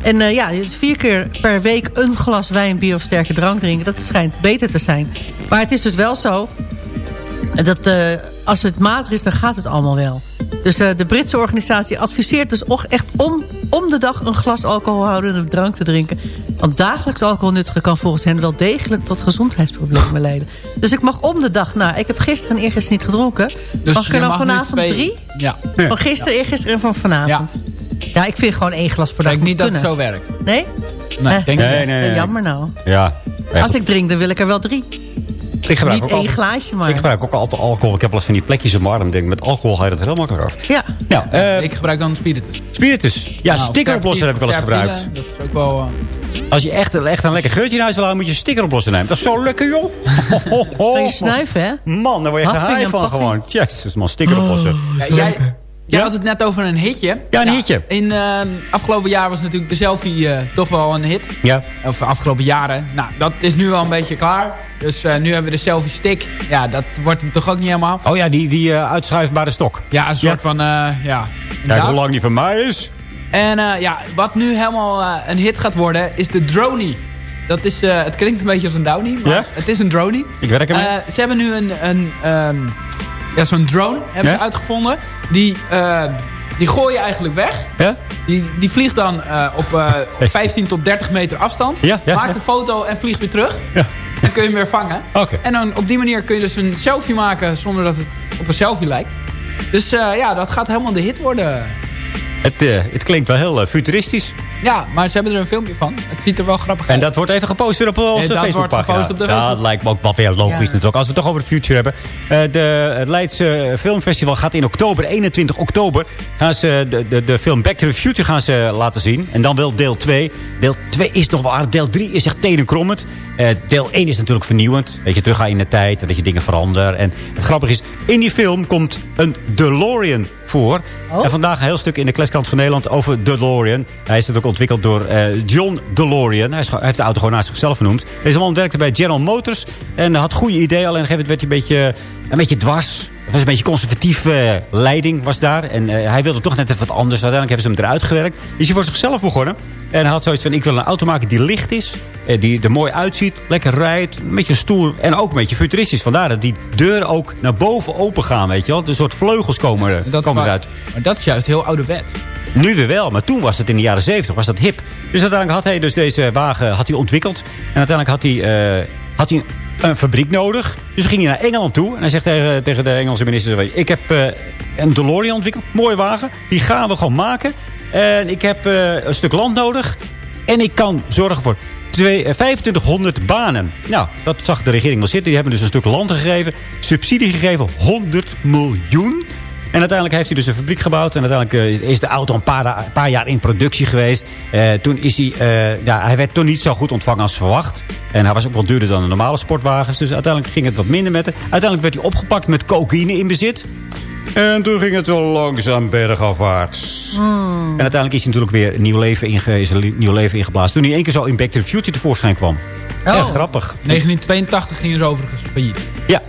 En eh, ja, dus vier keer per week een glas wijn, bier of sterke drank drinken... dat schijnt beter te zijn. Maar het is dus wel zo dat eh, als het matig is, dan gaat het allemaal wel. Dus eh, de Britse organisatie adviseert dus ook echt om, om de dag een glas alcoholhoudende drank te drinken. Want dagelijks alcoholnuttigen kan volgens hen wel degelijk tot gezondheidsproblemen leiden. Dus ik mag om de dag, nou, ik heb gisteren en eergisteren niet gedronken.
Dus
mag ik er dan vanavond
twee-
drie?
Ja.
Van gisteren, eergisteren en van vanavond. Ja, ik vind gewoon één glas per dag
Ik
moet
niet dat het zo werkt.
Nee?
Nee,
Eh,
ik denk
Nee,
niet.
nee, nee.
Jammer nou.
Ja.
Als ik drink, dan wil ik er wel drie.
ik gebruik
Niet
ook
één
altijd-
glaasje, maar...
Ik gebruik ook altijd alcohol. Ik heb wel eens van die plekjes in mijn arm. Denk, met alcohol ga je dat heel makkelijk af.
Ja.
Nou, eh,
Ik gebruik dan spiritus.
spiritus. Ja,
Nou,
stickeroplosser heb ik wel eens gebruikt.
Dat is ook wel... eh,
Als je echt, echt een lekker geurtje in huis wil houden, moet je een stickeroplosser nemen. Dat is zo lekker, joh. Ho, ho, ho.
Van je snuiven, hè?
Man, daar word je
en
van
puffing.
gewoon. Jezus, man, stickeroplosser.
Ja, jij jij had het net over een hitje.
Ja, een hitje.
In eh, afgelopen jaar was natuurlijk de selfie eh, toch wel een hit.
Ja.
Of afgelopen jaren. Nou, dat is nu wel een beetje klaar. Dus eh, nu hebben we de selfie stick. Ja, dat wordt hem toch ook niet helemaal.
Oh ja, die, die eh, uitschuifbare stok.
Ja, een soort van, eh, ja,
Kijk hoe lang die van mij is.
En ja, wat nu helemaal een hit gaat worden, is de Drony. Dat is, het klinkt een beetje als een Downy, maar
Ja?
het is een Drony.
Ik werk ermee.
Ze hebben nu een, een ehm, ja, zo'n drone hebben
Ja?
ze uitgevonden. Die, eh, die gooi je eigenlijk weg.
Ja?
Die, die vliegt dan eh, op eh,
Echt?
15 tot 30 meter afstand.
Ja,
maakt een foto en vliegt weer terug.
Ja.
Dan kun je hem weer vangen. En dan op die manier kun je dus een selfie maken zonder dat het op een selfie lijkt. Dus eh, ja, dat gaat helemaal de hit worden.
Het, eh, het klinkt wel heel eh, futuristisch.
Ja, maar ze hebben er een filmpje van. Het ziet er wel grappig uit.
En dat wordt even gepost weer op onze
dat wordt
Facebookpagina.
gepost op de
Ja,
Facebook.
dat lijkt me ook wel weer logisch
Ja.
natuurlijk. Als we het toch over de future hebben. Eh, de, het Leidse Filmfestival gaat in oktober, 21 oktober... gaan ze de, de, de film Back to the Future gaan ze laten zien. En dan wel deel 2. Deel 2 is nog wel aardig. Deel 3 is echt tenenkrommend. Eh deel 1 is natuurlijk vernieuwend. Dat je teruggaat in de tijd en dat je dingen verandert. En het grappige is, in die film komt een DeLorean voor.
Oh.
En vandaag een heel stuk in de Kleskant van Nederland over DeLorean. Hij is natuurlijk ontwikkeld door eh, John DeLorean. Hij, is, hij heeft de auto gewoon naar zichzelf genoemd. Deze man werkte bij General Motors en had goede ideeën. Alleen op een gegeven moment werd hij een beetje, een beetje dwars. Was een beetje conservatieve eh, leiding was daar. En eh, hij wilde toch net even wat anders. Uiteindelijk hebben ze hem eruit gewerkt. Is hij voor zichzelf begonnen. En hij had zoiets van, ik wil een auto maken die licht is. eh, die er mooi uitziet. Lekker rijdt. Een beetje stoer. En ook een beetje futuristisch. Vandaar dat die deuren ook naar boven open gaan. Weet je wel. Een soort vleugels komen, er-
dat
komen eruit.
Maar dat is juist heel ouderwets.
Nu weer wel, maar toen was het in de jaren 70, was dat hip. Dus uiteindelijk had hij dus deze wagen had hij ontwikkeld. En uiteindelijk had hij, had hij een fabriek nodig. Dus ging hij naar Engeland toe. En hij zegt tegen, tegen de Engelse minister... Ik heb eh, een DeLorean ontwikkeld, mooie wagen. Die gaan we gewoon maken. En ik heb eh, een stuk land nodig. En ik kan zorgen voor twee- eh, 2500 banen. Nou, dat zag de regering wel zitten. Die hebben dus een stuk land gegeven. Subsidie gegeven, 100 miljoen. En uiteindelijk heeft hij dus een fabriek gebouwd. En uiteindelijk eh, is de auto een paar, een paar jaar in productie geweest. Eh, toen is hij... eh, ja, hij werd toen niet zo goed ontvangen als verwacht. En hij was ook wel duurder dan de normale sportwagens. Dus uiteindelijk ging het wat minder met hem. Uiteindelijk werd hij opgepakt met cocaïne in bezit. En toen ging het zo langzaam bergafwaarts. En uiteindelijk is hij natuurlijk weer nieuw leven, inge, is een nieuw leven ingeblazen. Toen hij één keer zo in Back to the Future tevoorschijn kwam.
Oh.
Grappig.
1982 gingen ze overigens failliet.
Ja.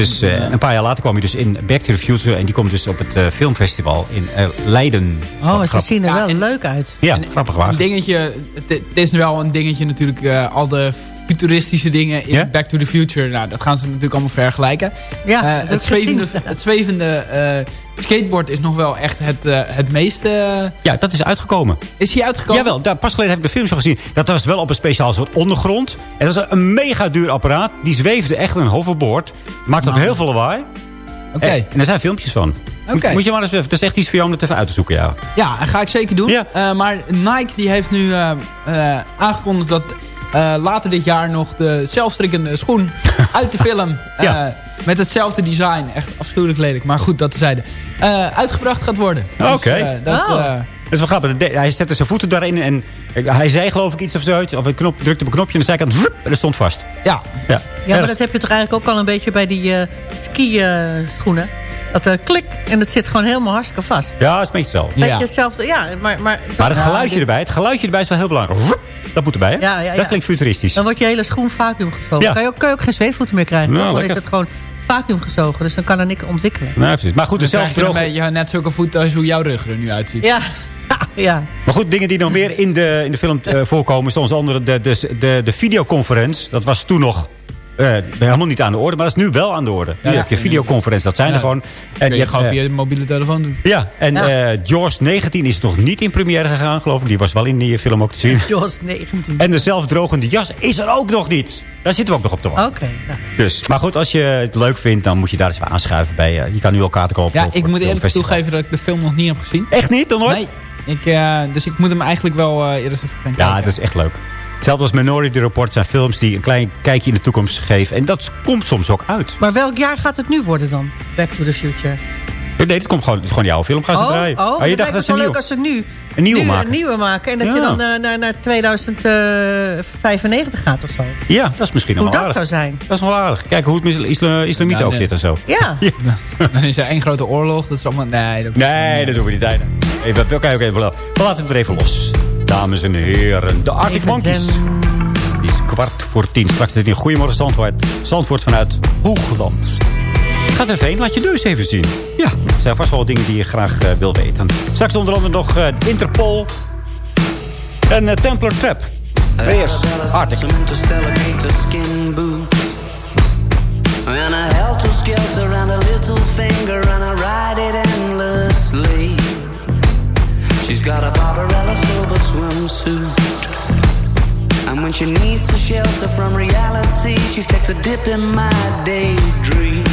Dus eh, een paar jaar later kwam hij dus in Back to the Future. En die komt dus op het eh, filmfestival in eh, Leiden.
Oh, ze zien er
Ja,
wel
en-
leuk uit.
Ja, grappig waar.
Een dingetje, het, is wel een dingetje natuurlijk, eh, al de futuristische dingen in? Back to the Future. Nou, dat gaan ze natuurlijk allemaal vergelijken.
Ja,
Eh,
dat
het, zwevende, het zwevende eh, skateboard is nog wel echt het, eh, het meeste...
Ja, dat is uitgekomen.
Is hij uitgekomen?
Jawel, daar, pas geleden heb ik de films al gezien. Dat was wel op een speciaal soort ondergrond. En dat is een mega duur apparaat. Die zweefde echt een hoverboard. Maakt ook
Nou.
heel veel lawaai.
Oké,
En, en er zijn filmpjes van.
Oké.
Moet, moet je maar eens even... Het is echt iets voor jou om het even uit te zoeken, ja.
ja, dat ga ik zeker doen.
Ja.
Eh, maar Nike die heeft nu eh, eh, aangekondigd dat eh, later dit jaar nog de zelfstrikkende schoen uit de film... eh,
Ja.
met hetzelfde design, echt afschuwelijk lelijk, maar goed, dat tezijde, eh uitgebracht gaat worden. Dus,
Oké.
dat,
Oh.
eh,
Dat is wel grappig. Hij zette zijn voeten daarin en hij zei geloof ik iets of zoiets. Of een knop, drukte op een knopje en de zijkant zwoep, en dat stond vast.
Ja.
Ja,
Ja, maar dat heb je toch eigenlijk ook al een beetje bij die eh ski-schoenen. dat eh, klik en het zit gewoon helemaal hartstikke vast.
ja dat is een beetje zo.
Beetje hetzelfde, ja. Maar, maar,
Maar het
Ja,
geluidje
dit-
erbij, het geluidje erbij is wel heel belangrijk. Dat moet erbij, hè?
Ja, ja, ja.
Dat klinkt futuristisch.
Dan wordt je hele schoen vacuüm gezogen.
Ja.
Kan, je ook, kan je ook geen zweetvoeten meer krijgen.
Nou,
dan is het gewoon vacuüm gezogen. Dus dan kan er niks ontwikkelen.
Nou, precies. Maar goed, dezelfde
krijg je beetje net zulke voeten als hoe jouw rug er nu uitziet.
Ja, ja.
Maar goed, dingen die nog meer in de, in de film eh, voorkomen... is onder andere de, de, de, de videoconferentie. Dat was toen nog helemaal niet aan de orde. Maar dat is nu wel aan de orde. Nu
Ja.
heb je videoconferentie. Dat zijn
Ja.
er gewoon.
Kun
En
je
je eh,
via de mobiele telefoon doen.
ja, en
Ja.
eh, George 19 is nog niet in première gegaan, geloof ik. Die was wel in die film ook te zien.
Jos 19.
En de zelfdrogende jas is er ook nog niet. Daar zitten we ook nog op te wachten.
Oké. nou.
Dus, maar goed, als je het leuk vindt, dan moet je daar eens wel aanschuiven bij. eh, je kan nu al kaarten kopen.
Ja, ik moet eerlijk toegeven dat ik de film nog niet heb gezien.
Echt niet? Dan nooit?
Nee. Ik, eh, dus ik moet hem eigenlijk wel eh eerst even gaan
Ja,
kijken.
dat is echt leuk. Hetzelfde als Minority Report zijn films die een klein kijkje in de toekomst geven. En dat komt soms ook uit.
Maar welk jaar gaat het nu worden dan? Back to the Future.
Nee, het komt gewoon, gewoon jouw film gaan ze
oh,
draaien.
oh,
je
dat
dacht
lijkt me
dat ze
wel
nieuw...
leuk als ze nu
Een nieuwe
nu
maken.
Een nieuwe maken. En dat
Ja.
je dan eh, naar, naar 2095 gaat of zo.
Ja, dat is misschien nog
Hoe
wel
dat
aardig.
zou zijn.
Dat is wel aardig. Kijk hoe het met isla islamieten
Ja,
ook
nee.
zit en zo.
Ja.
Dan is er één grote oorlog. Dat is allemaal... Nee, dat
Nee, dat doen we niet. Nee, ook even, we laten het er even los. Dames en heren, de Arctic
Even
Monkeys. Die is kwart voor tien. Straks zit in Goedemorgen Zandvoort. Zandvoort vanuit Hoogland. Ga er even heen, laat je neus even zien. Ja, er zijn vast wel dingen die je graag eh, wil weten. Straks onder andere nog eh, Interpol en eh, Templar Trap. Eerst Arctic.
And a helter skelter and a little finger and I ride it. She's got a Barbarella silver swimsuit. And when she needs to shelter from reality, she takes a dip in my daydreams.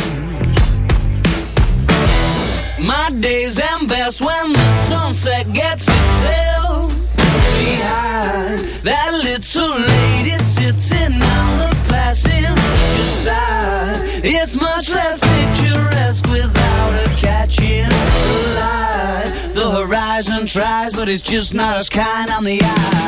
My days end best when the sunset gets itself behind that little lady sitting on the passenger side. It's much less The horizon tries, but it's just not as kind on the eye.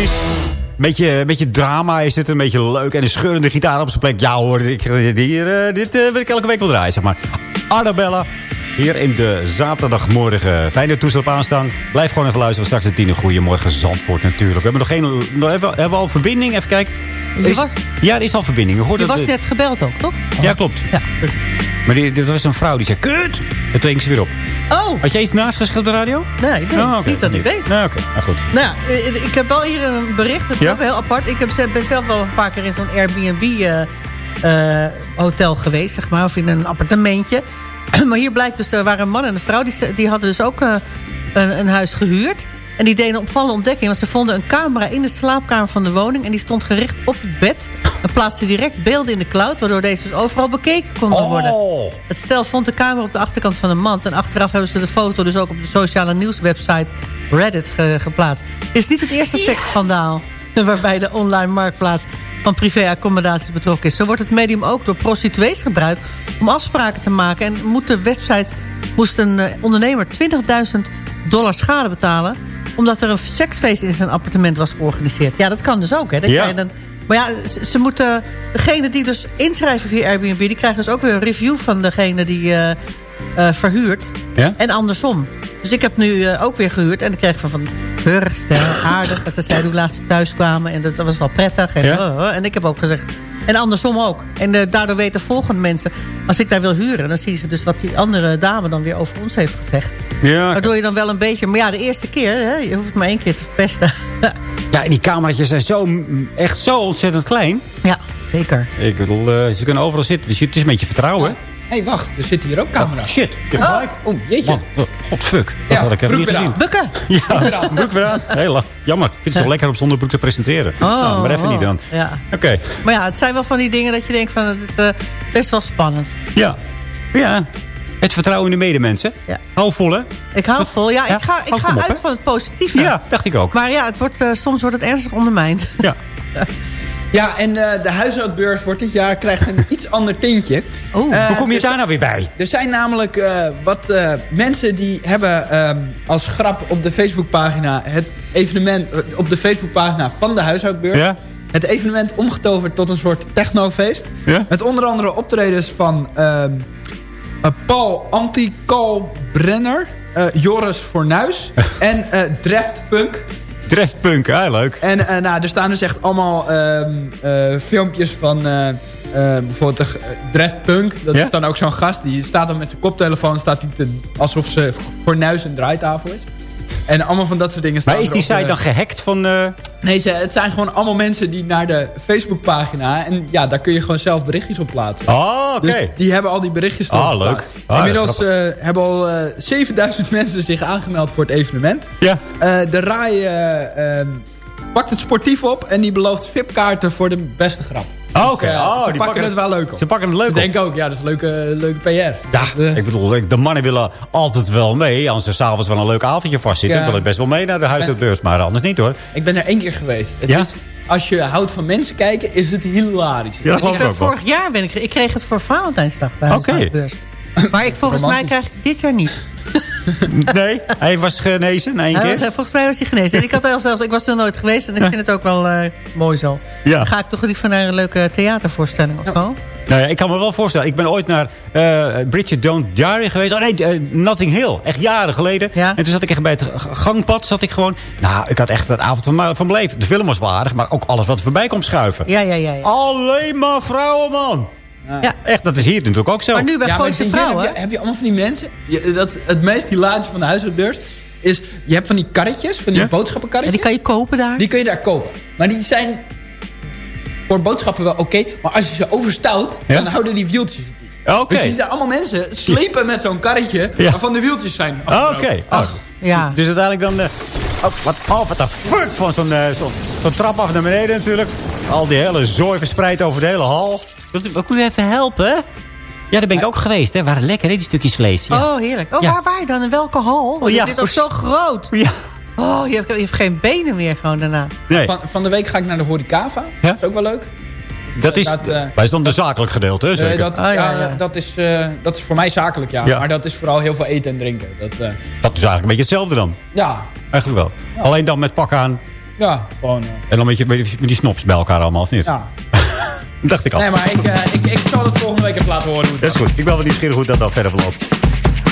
Monkeys. Beetje, beetje drama is dit, een beetje leuk. En een scheurende gitaar op zijn plek. Ja hoor, ik, eh, dit eh, wil ik elke week wel draaien, zeg maar. Arabella. Hier in de zaterdagmorgen. Fijne toestel op aanstaan. Blijf gewoon even luisteren. Straks de tien. Goedemorgen Zandvoort natuurlijk. We hebben nog geen... we- hebben we al verbinding? Even kijken.
Die
Is-
was,
ja, er is al verbinding. Ik hoorde
was net gebeld ook, toch?
Ja, klopt.
Ja, precies.
Maar die, dit was een vrouw die zei... Kut! En toen ging ze weer op.
Oh,
Had jij iets naast geschreven op de radio?
nee, nee
Oh,
niet dat ik weet.
Nou, oké. Nou, goed.
Nou ja, eh, ik heb wel hier een bericht. Dat is
Ja?
ook heel apart. Ik heb, ben zelf wel een paar keer in zo'n Airbnb-hotel geweest, zeg maar. Of in een appartementje. maar hier blijkt dus, er waren een man en een vrouw... die, die hadden dus ook eh, een, een huis gehuurd. En die deden een opvallende ontdekking. Want ze vonden een camera in de slaapkamer van de woning... en die stond gericht op het bed. En plaatste direct beelden in de cloud... waardoor deze dus overal bekeken konden worden.
Oh.
Het stel vond de camera op de achterkant van een mand. En achteraf hebben ze de foto dus ook op de sociale nieuwswebsite Reddit ge- geplaatst. Het is niet het eerste seksschandaal waarbij de online marktplaats van privéaccommodaties betrokken is. Zo wordt het medium ook door prostituees gebruikt om afspraken te maken. En moet de website moest een eh, ondernemer 20.000 dollar schade betalen omdat er een seksfeest in zijn appartement was georganiseerd. Ja, dat kan dus ook. Hè? Dat
Ja.
dan, maar ja, ze, ze moeten... Degene die dus inschrijven via Airbnb... die krijgen dus ook weer een review van degene die eh, eh, verhuurt.
Ja?
En andersom. Dus ik heb nu eh, ook weer gehuurd. En ik kreeg van, van aardig. En ze zeiden hoe laat ze thuis kwamen. En dat, dat was wel prettig. En,
Ja?
en ik heb ook gezegd... En andersom ook. En eh, daardoor weten volgende mensen... als ik daar wil huren... dan zien ze dus wat die andere dame dan weer over ons heeft gezegd.
Ja,
Waardoor je dan wel een beetje... Maar ja, de eerste keer... Hè, je hoeft maar één keer te verpesten.
ja, en die cameraatjes zijn zo, echt zo ontzettend klein.
ja, zeker.
Ik bedoel, eh, ze kunnen overal zitten. Dus het is een beetje vertrouwen.
Hé, hey, wacht. Er zitten hier ook camera's.
Shit, ik heb
Oh.
Oh, jeetje.
Man, oh. Dat
Ja,
had ik even niet gezien.
Bukken!
Ja, broek weer aan. Heel jammer. Ik vind het zo lekker om zonder broek te presenteren. Nou, maar even
oh.
niet dan.
Ja.
Oké.
Maar ja, het zijn wel van die dingen dat je denkt van... het is eh, best wel spannend.
Ja. Ja. Het vertrouwen in de medemensen.
Ja.
Hou vol, hè?
Ik hou vol. Ja,
Ja,
ik ga, ik
oh,
ga
op,
uit van het positieve.
Ja, dacht ik ook.
Maar ja, het wordt, eh, soms wordt het ernstig ondermijnd.
Ja.
Ja, en eh, de huishoudbeurs voor dit jaar krijgt een iets ander tintje. Eh,
Hoe kom je daar nou weer bij?
Er zijn namelijk eh, wat eh, mensen die hebben ehm, als grap op de Facebookpagina het evenement eh, op de Facebookpagina van de huishoudbeurs.
Ja?
Het evenement omgetoverd tot een soort technofeest.
Ja?
Met onder andere optredens van ehm, eh, Paul Anti-Kalbrenner, eh Joris Fornuis en eh Dreft Punk.
Driftpunk, ja, leuk.
En eh, nou, er staan dus echt allemaal ehm, eh, filmpjes van eh, bijvoorbeeld de. Dat
Ja?
is dan ook zo'n gast. Die staat dan met zijn koptelefoon staat hij te, alsof ze voor Nuis een draaitafel is. En allemaal van dat soort dingen staan
Maar is die site
eh.
dan gehackt van... eh,
Nee, ze, het zijn gewoon allemaal mensen die naar de Facebookpagina... en ja, daar kun je gewoon zelf berichtjes op plaatsen.
Oh, oké.
Dus die hebben al die berichtjes
Ah, leuk. Ah,
Inmiddels eh, hebben al eh, 7000 mensen zich aangemeld voor het evenement.
Ja.
De RAI pakt het sportief op en die belooft VIP-kaarten voor de beste grap.
Oh, oké.
Dus, eh,
Oh,
ze
die
pakken
pakken
het wel leuk op.
Ze pakken het leuk
Ze
op.
denken ook, ja, dat is leuke, leuke PR.
Ja,
Eh,
ik bedoel, de mannen willen altijd wel mee. Als er s'avonds wel een leuk avondje vast zit,
Ja.
dan wil ik best wel mee naar de huishoudbeurs. Maar anders niet hoor.
ik ben er één keer geweest. Het
Ja?
is, als je houdt van mensen kijken, is het hilarisch.
Ja,
Dus
geloof
ik-
ik
Eh,
wel.
vorig jaar ben ik... Ik kreeg het voor Valentijnsdag bij
Oké.
de beurs. Maar ik, volgens mij krijg ik dit jaar niet.
Nee, hij was genezen na één
Hij
keer.
was, volgens mij was hij genezen. En ik, had zelfs, ik was er nooit geweest en ik vind het ook wel eh, mooi zo.
Ja.
Dan ga ik toch liever naar een leuke theatervoorstelling of zo.
Nou ja, ik kan me wel voorstellen. Ik ben ooit naar eh Bridget Don't Diary geweest. Oh nee, eh, Nothing Hill. Echt jaren geleden.
Ja.
En toen zat ik echt bij het gangpad. Zat ik gewoon... Nou, ik had echt een avond van, van beleefd. De film was wel aardig, maar ook alles wat er voorbij komt schuiven.
Ja, ja, ja. ja.
Alleen maar vrouwen, man.
Ja.
Echt, dat is hier natuurlijk ook zo.
Maar nu bij
Ja,
Gooise Vrouwen...
Heb je, heb je allemaal van die mensen? Je, dat, het meest hilarische van de huishoudbeurs is... Je hebt van die karretjes, van die
Ja?
Boodschappenkarretjes.
die kan je kopen daar.
Die kun je daar kopen. Maar die zijn voor boodschappen wel oké. maar als je ze overstout,
Ja?
dan houden die wieltjes het niet.
Oké.
Dus je ziet daar allemaal mensen slepen met zo'n karretje...
Ja.
waarvan de wieltjes zijn
Oké.
afgebroken.
Ja.
Dus uiteindelijk dan... eh, oh, wat, oh, wat de fuck van zo'n eh, zo'n zo'n trap af naar beneden natuurlijk. Al die hele zooi verspreid over de hele hal. Kun je even helpen? Ja, daar ben ik ook geweest. Hè. Waren lekker, hè, die stukjes vlees. Ja.
Oh, heerlijk. Oh,
Ja.
waar waar dan? In welke hal? Want
Oh, ja.
Het is ook zo groot.
Ja.
Oh, je hebt, je hebt geen benen meer gewoon daarna.
Nee,
Van, van de week ga ik naar de Horecava.
Ja?
Dat is ook wel leuk.
Dat is,
dat, eh,
dat is dan de zakelijk gedeelte, hè, zeker?
dat,
Oh, ja,
ja. Dat, is, eh, dat is voor mij zakelijk, ja. Maar dat is vooral heel veel eten en drinken. Dat, eh,
Dat is eigenlijk een beetje hetzelfde dan.
ja,
Eigenlijk wel. Alleen dan met pak aan.
ja, gewoon...
En dan met, je, met die- snops bij elkaar allemaal, of niet?
ja.
Dacht ik al.
Nee, maar ik, ik, ik zal het volgende week even laten horen.
Dat is goed. Ik ben wel nieuwsgierig hoe dat dan verder verloopt.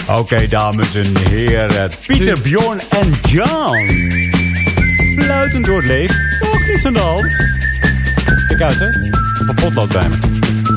Oké, dames en heren. Pieter, Bjorn en John. Fluitend door het leven. Ook niets aan de hand. Kijk uit, hè. Van potlood bij me.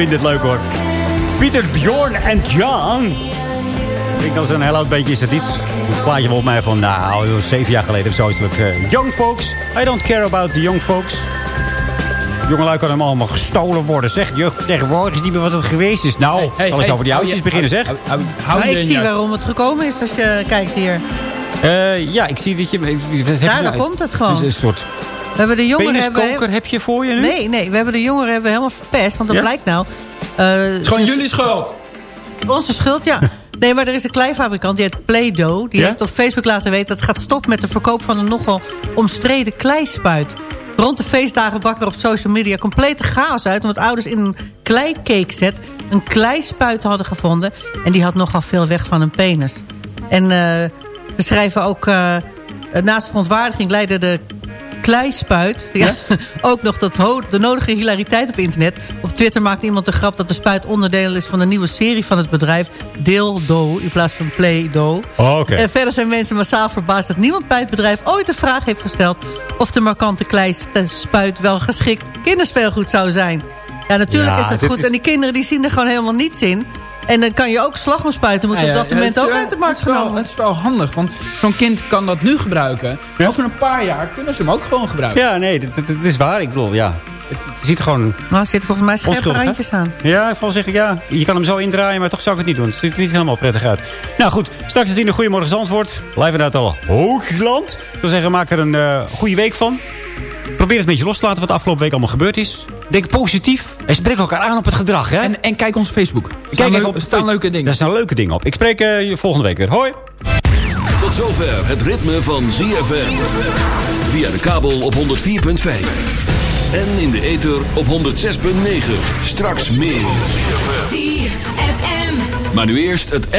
Vind dit leuk hoor. Pieter, Bjorn en John. Ik denk dat het een heel oud beetje is het niet. Het plaatje volgens mij van, nou, zeven jaar geleden of zo. is het eh, young folks. I don't care about the young folks. Jongelui kan hem allemaal gestolen worden. Zeg, jeugd tegenwoordig is niet meer wat het geweest is. Nou,
hey,
zal eens
hey,
over die oudjes
je-
beginnen, zeg.
hou-
ik zie waarom het gekomen is als je kijkt hier.
Eh, ja, ik zie dat je...
Daar
nou?
komt het gewoon.
Het is een soort
hebben de jongeren hebben...
heb je voor je nu?
Nee, nee, we hebben de jongeren hebben helemaal verpest. Want dat
Ja?
blijkt nou... eh,
Het is gewoon
sinds-
jullie schuld.
Onze schuld, ja. Nee, maar er is een kleifabrikant, die heet Play-Doh. Die
Ja?
heeft op Facebook laten weten dat het gaat stoppen met de verkoop van een nogal omstreden kleispuit. Rond de feestdagen brak er op social media complete chaos uit... omdat ouders in een kleicakeset een kleispuit hadden gevonden... en die had nogal veel weg van een penis. En eh, ze schrijven ook... eh, naast verontwaardiging leidde de kleispuit... Ja, ook nog ho- de nodige hilariteit op internet. Op Twitter maakte iemand de grap dat de spuit onderdeel is... van de nieuwe serie van het bedrijf Dildo in plaats van Play-Doh.
Oh, oké.
En verder zijn mensen massaal verbaasd dat niemand bij het bedrijf ooit de vraag heeft gesteld... of de markante kleispuit wel geschikt kinderspeelgoed zou zijn. Ja, natuurlijk
Ja,
is dat goed.
is-
En die kinderen die zien er gewoon helemaal niets in. En dan kan je ook slag om spuiten. Moet
Ja, ja,
op dat
ja,
moment
is
ook
wel-
uit de markt
is
genomen.
Het is wel handig, want zo'n kind kan dat nu gebruiken. Over een paar jaar kunnen ze hem ook gewoon gebruiken.
Ja, nee, dat, dat- dat is waar. Ik bedoel, ja. Het, het ziet er gewoon
Maar er zitten volgens mij scherpe
uit.
randjes aan.
Ja, ik val zeggen, ja. Je kan hem zo indraaien, maar toch zou ik het niet doen. Het ziet er niet helemaal prettig uit. Nou goed, straks het in de Goedemorgen Zandvoort. Live vanuit al Hoogland. Ik wil zeggen, maak er een eh, goede week van. Probeer het een beetje los te laten wat de afgelopen week allemaal gebeurd is. Denk positief. En spreek elkaar aan op het gedrag, hè?
En, en kijk onze Facebook. Er
Kijk
staan,
even
leuk-
op
er staan leuke dingen.
Daar staan leuke dingen op. Ik spreek eh, je volgende week weer. Hoi!
Tot zover het ritme van ZFM. Via de kabel op 104.5. En in de ether op 106.9. Straks meer. Maar nu eerst het...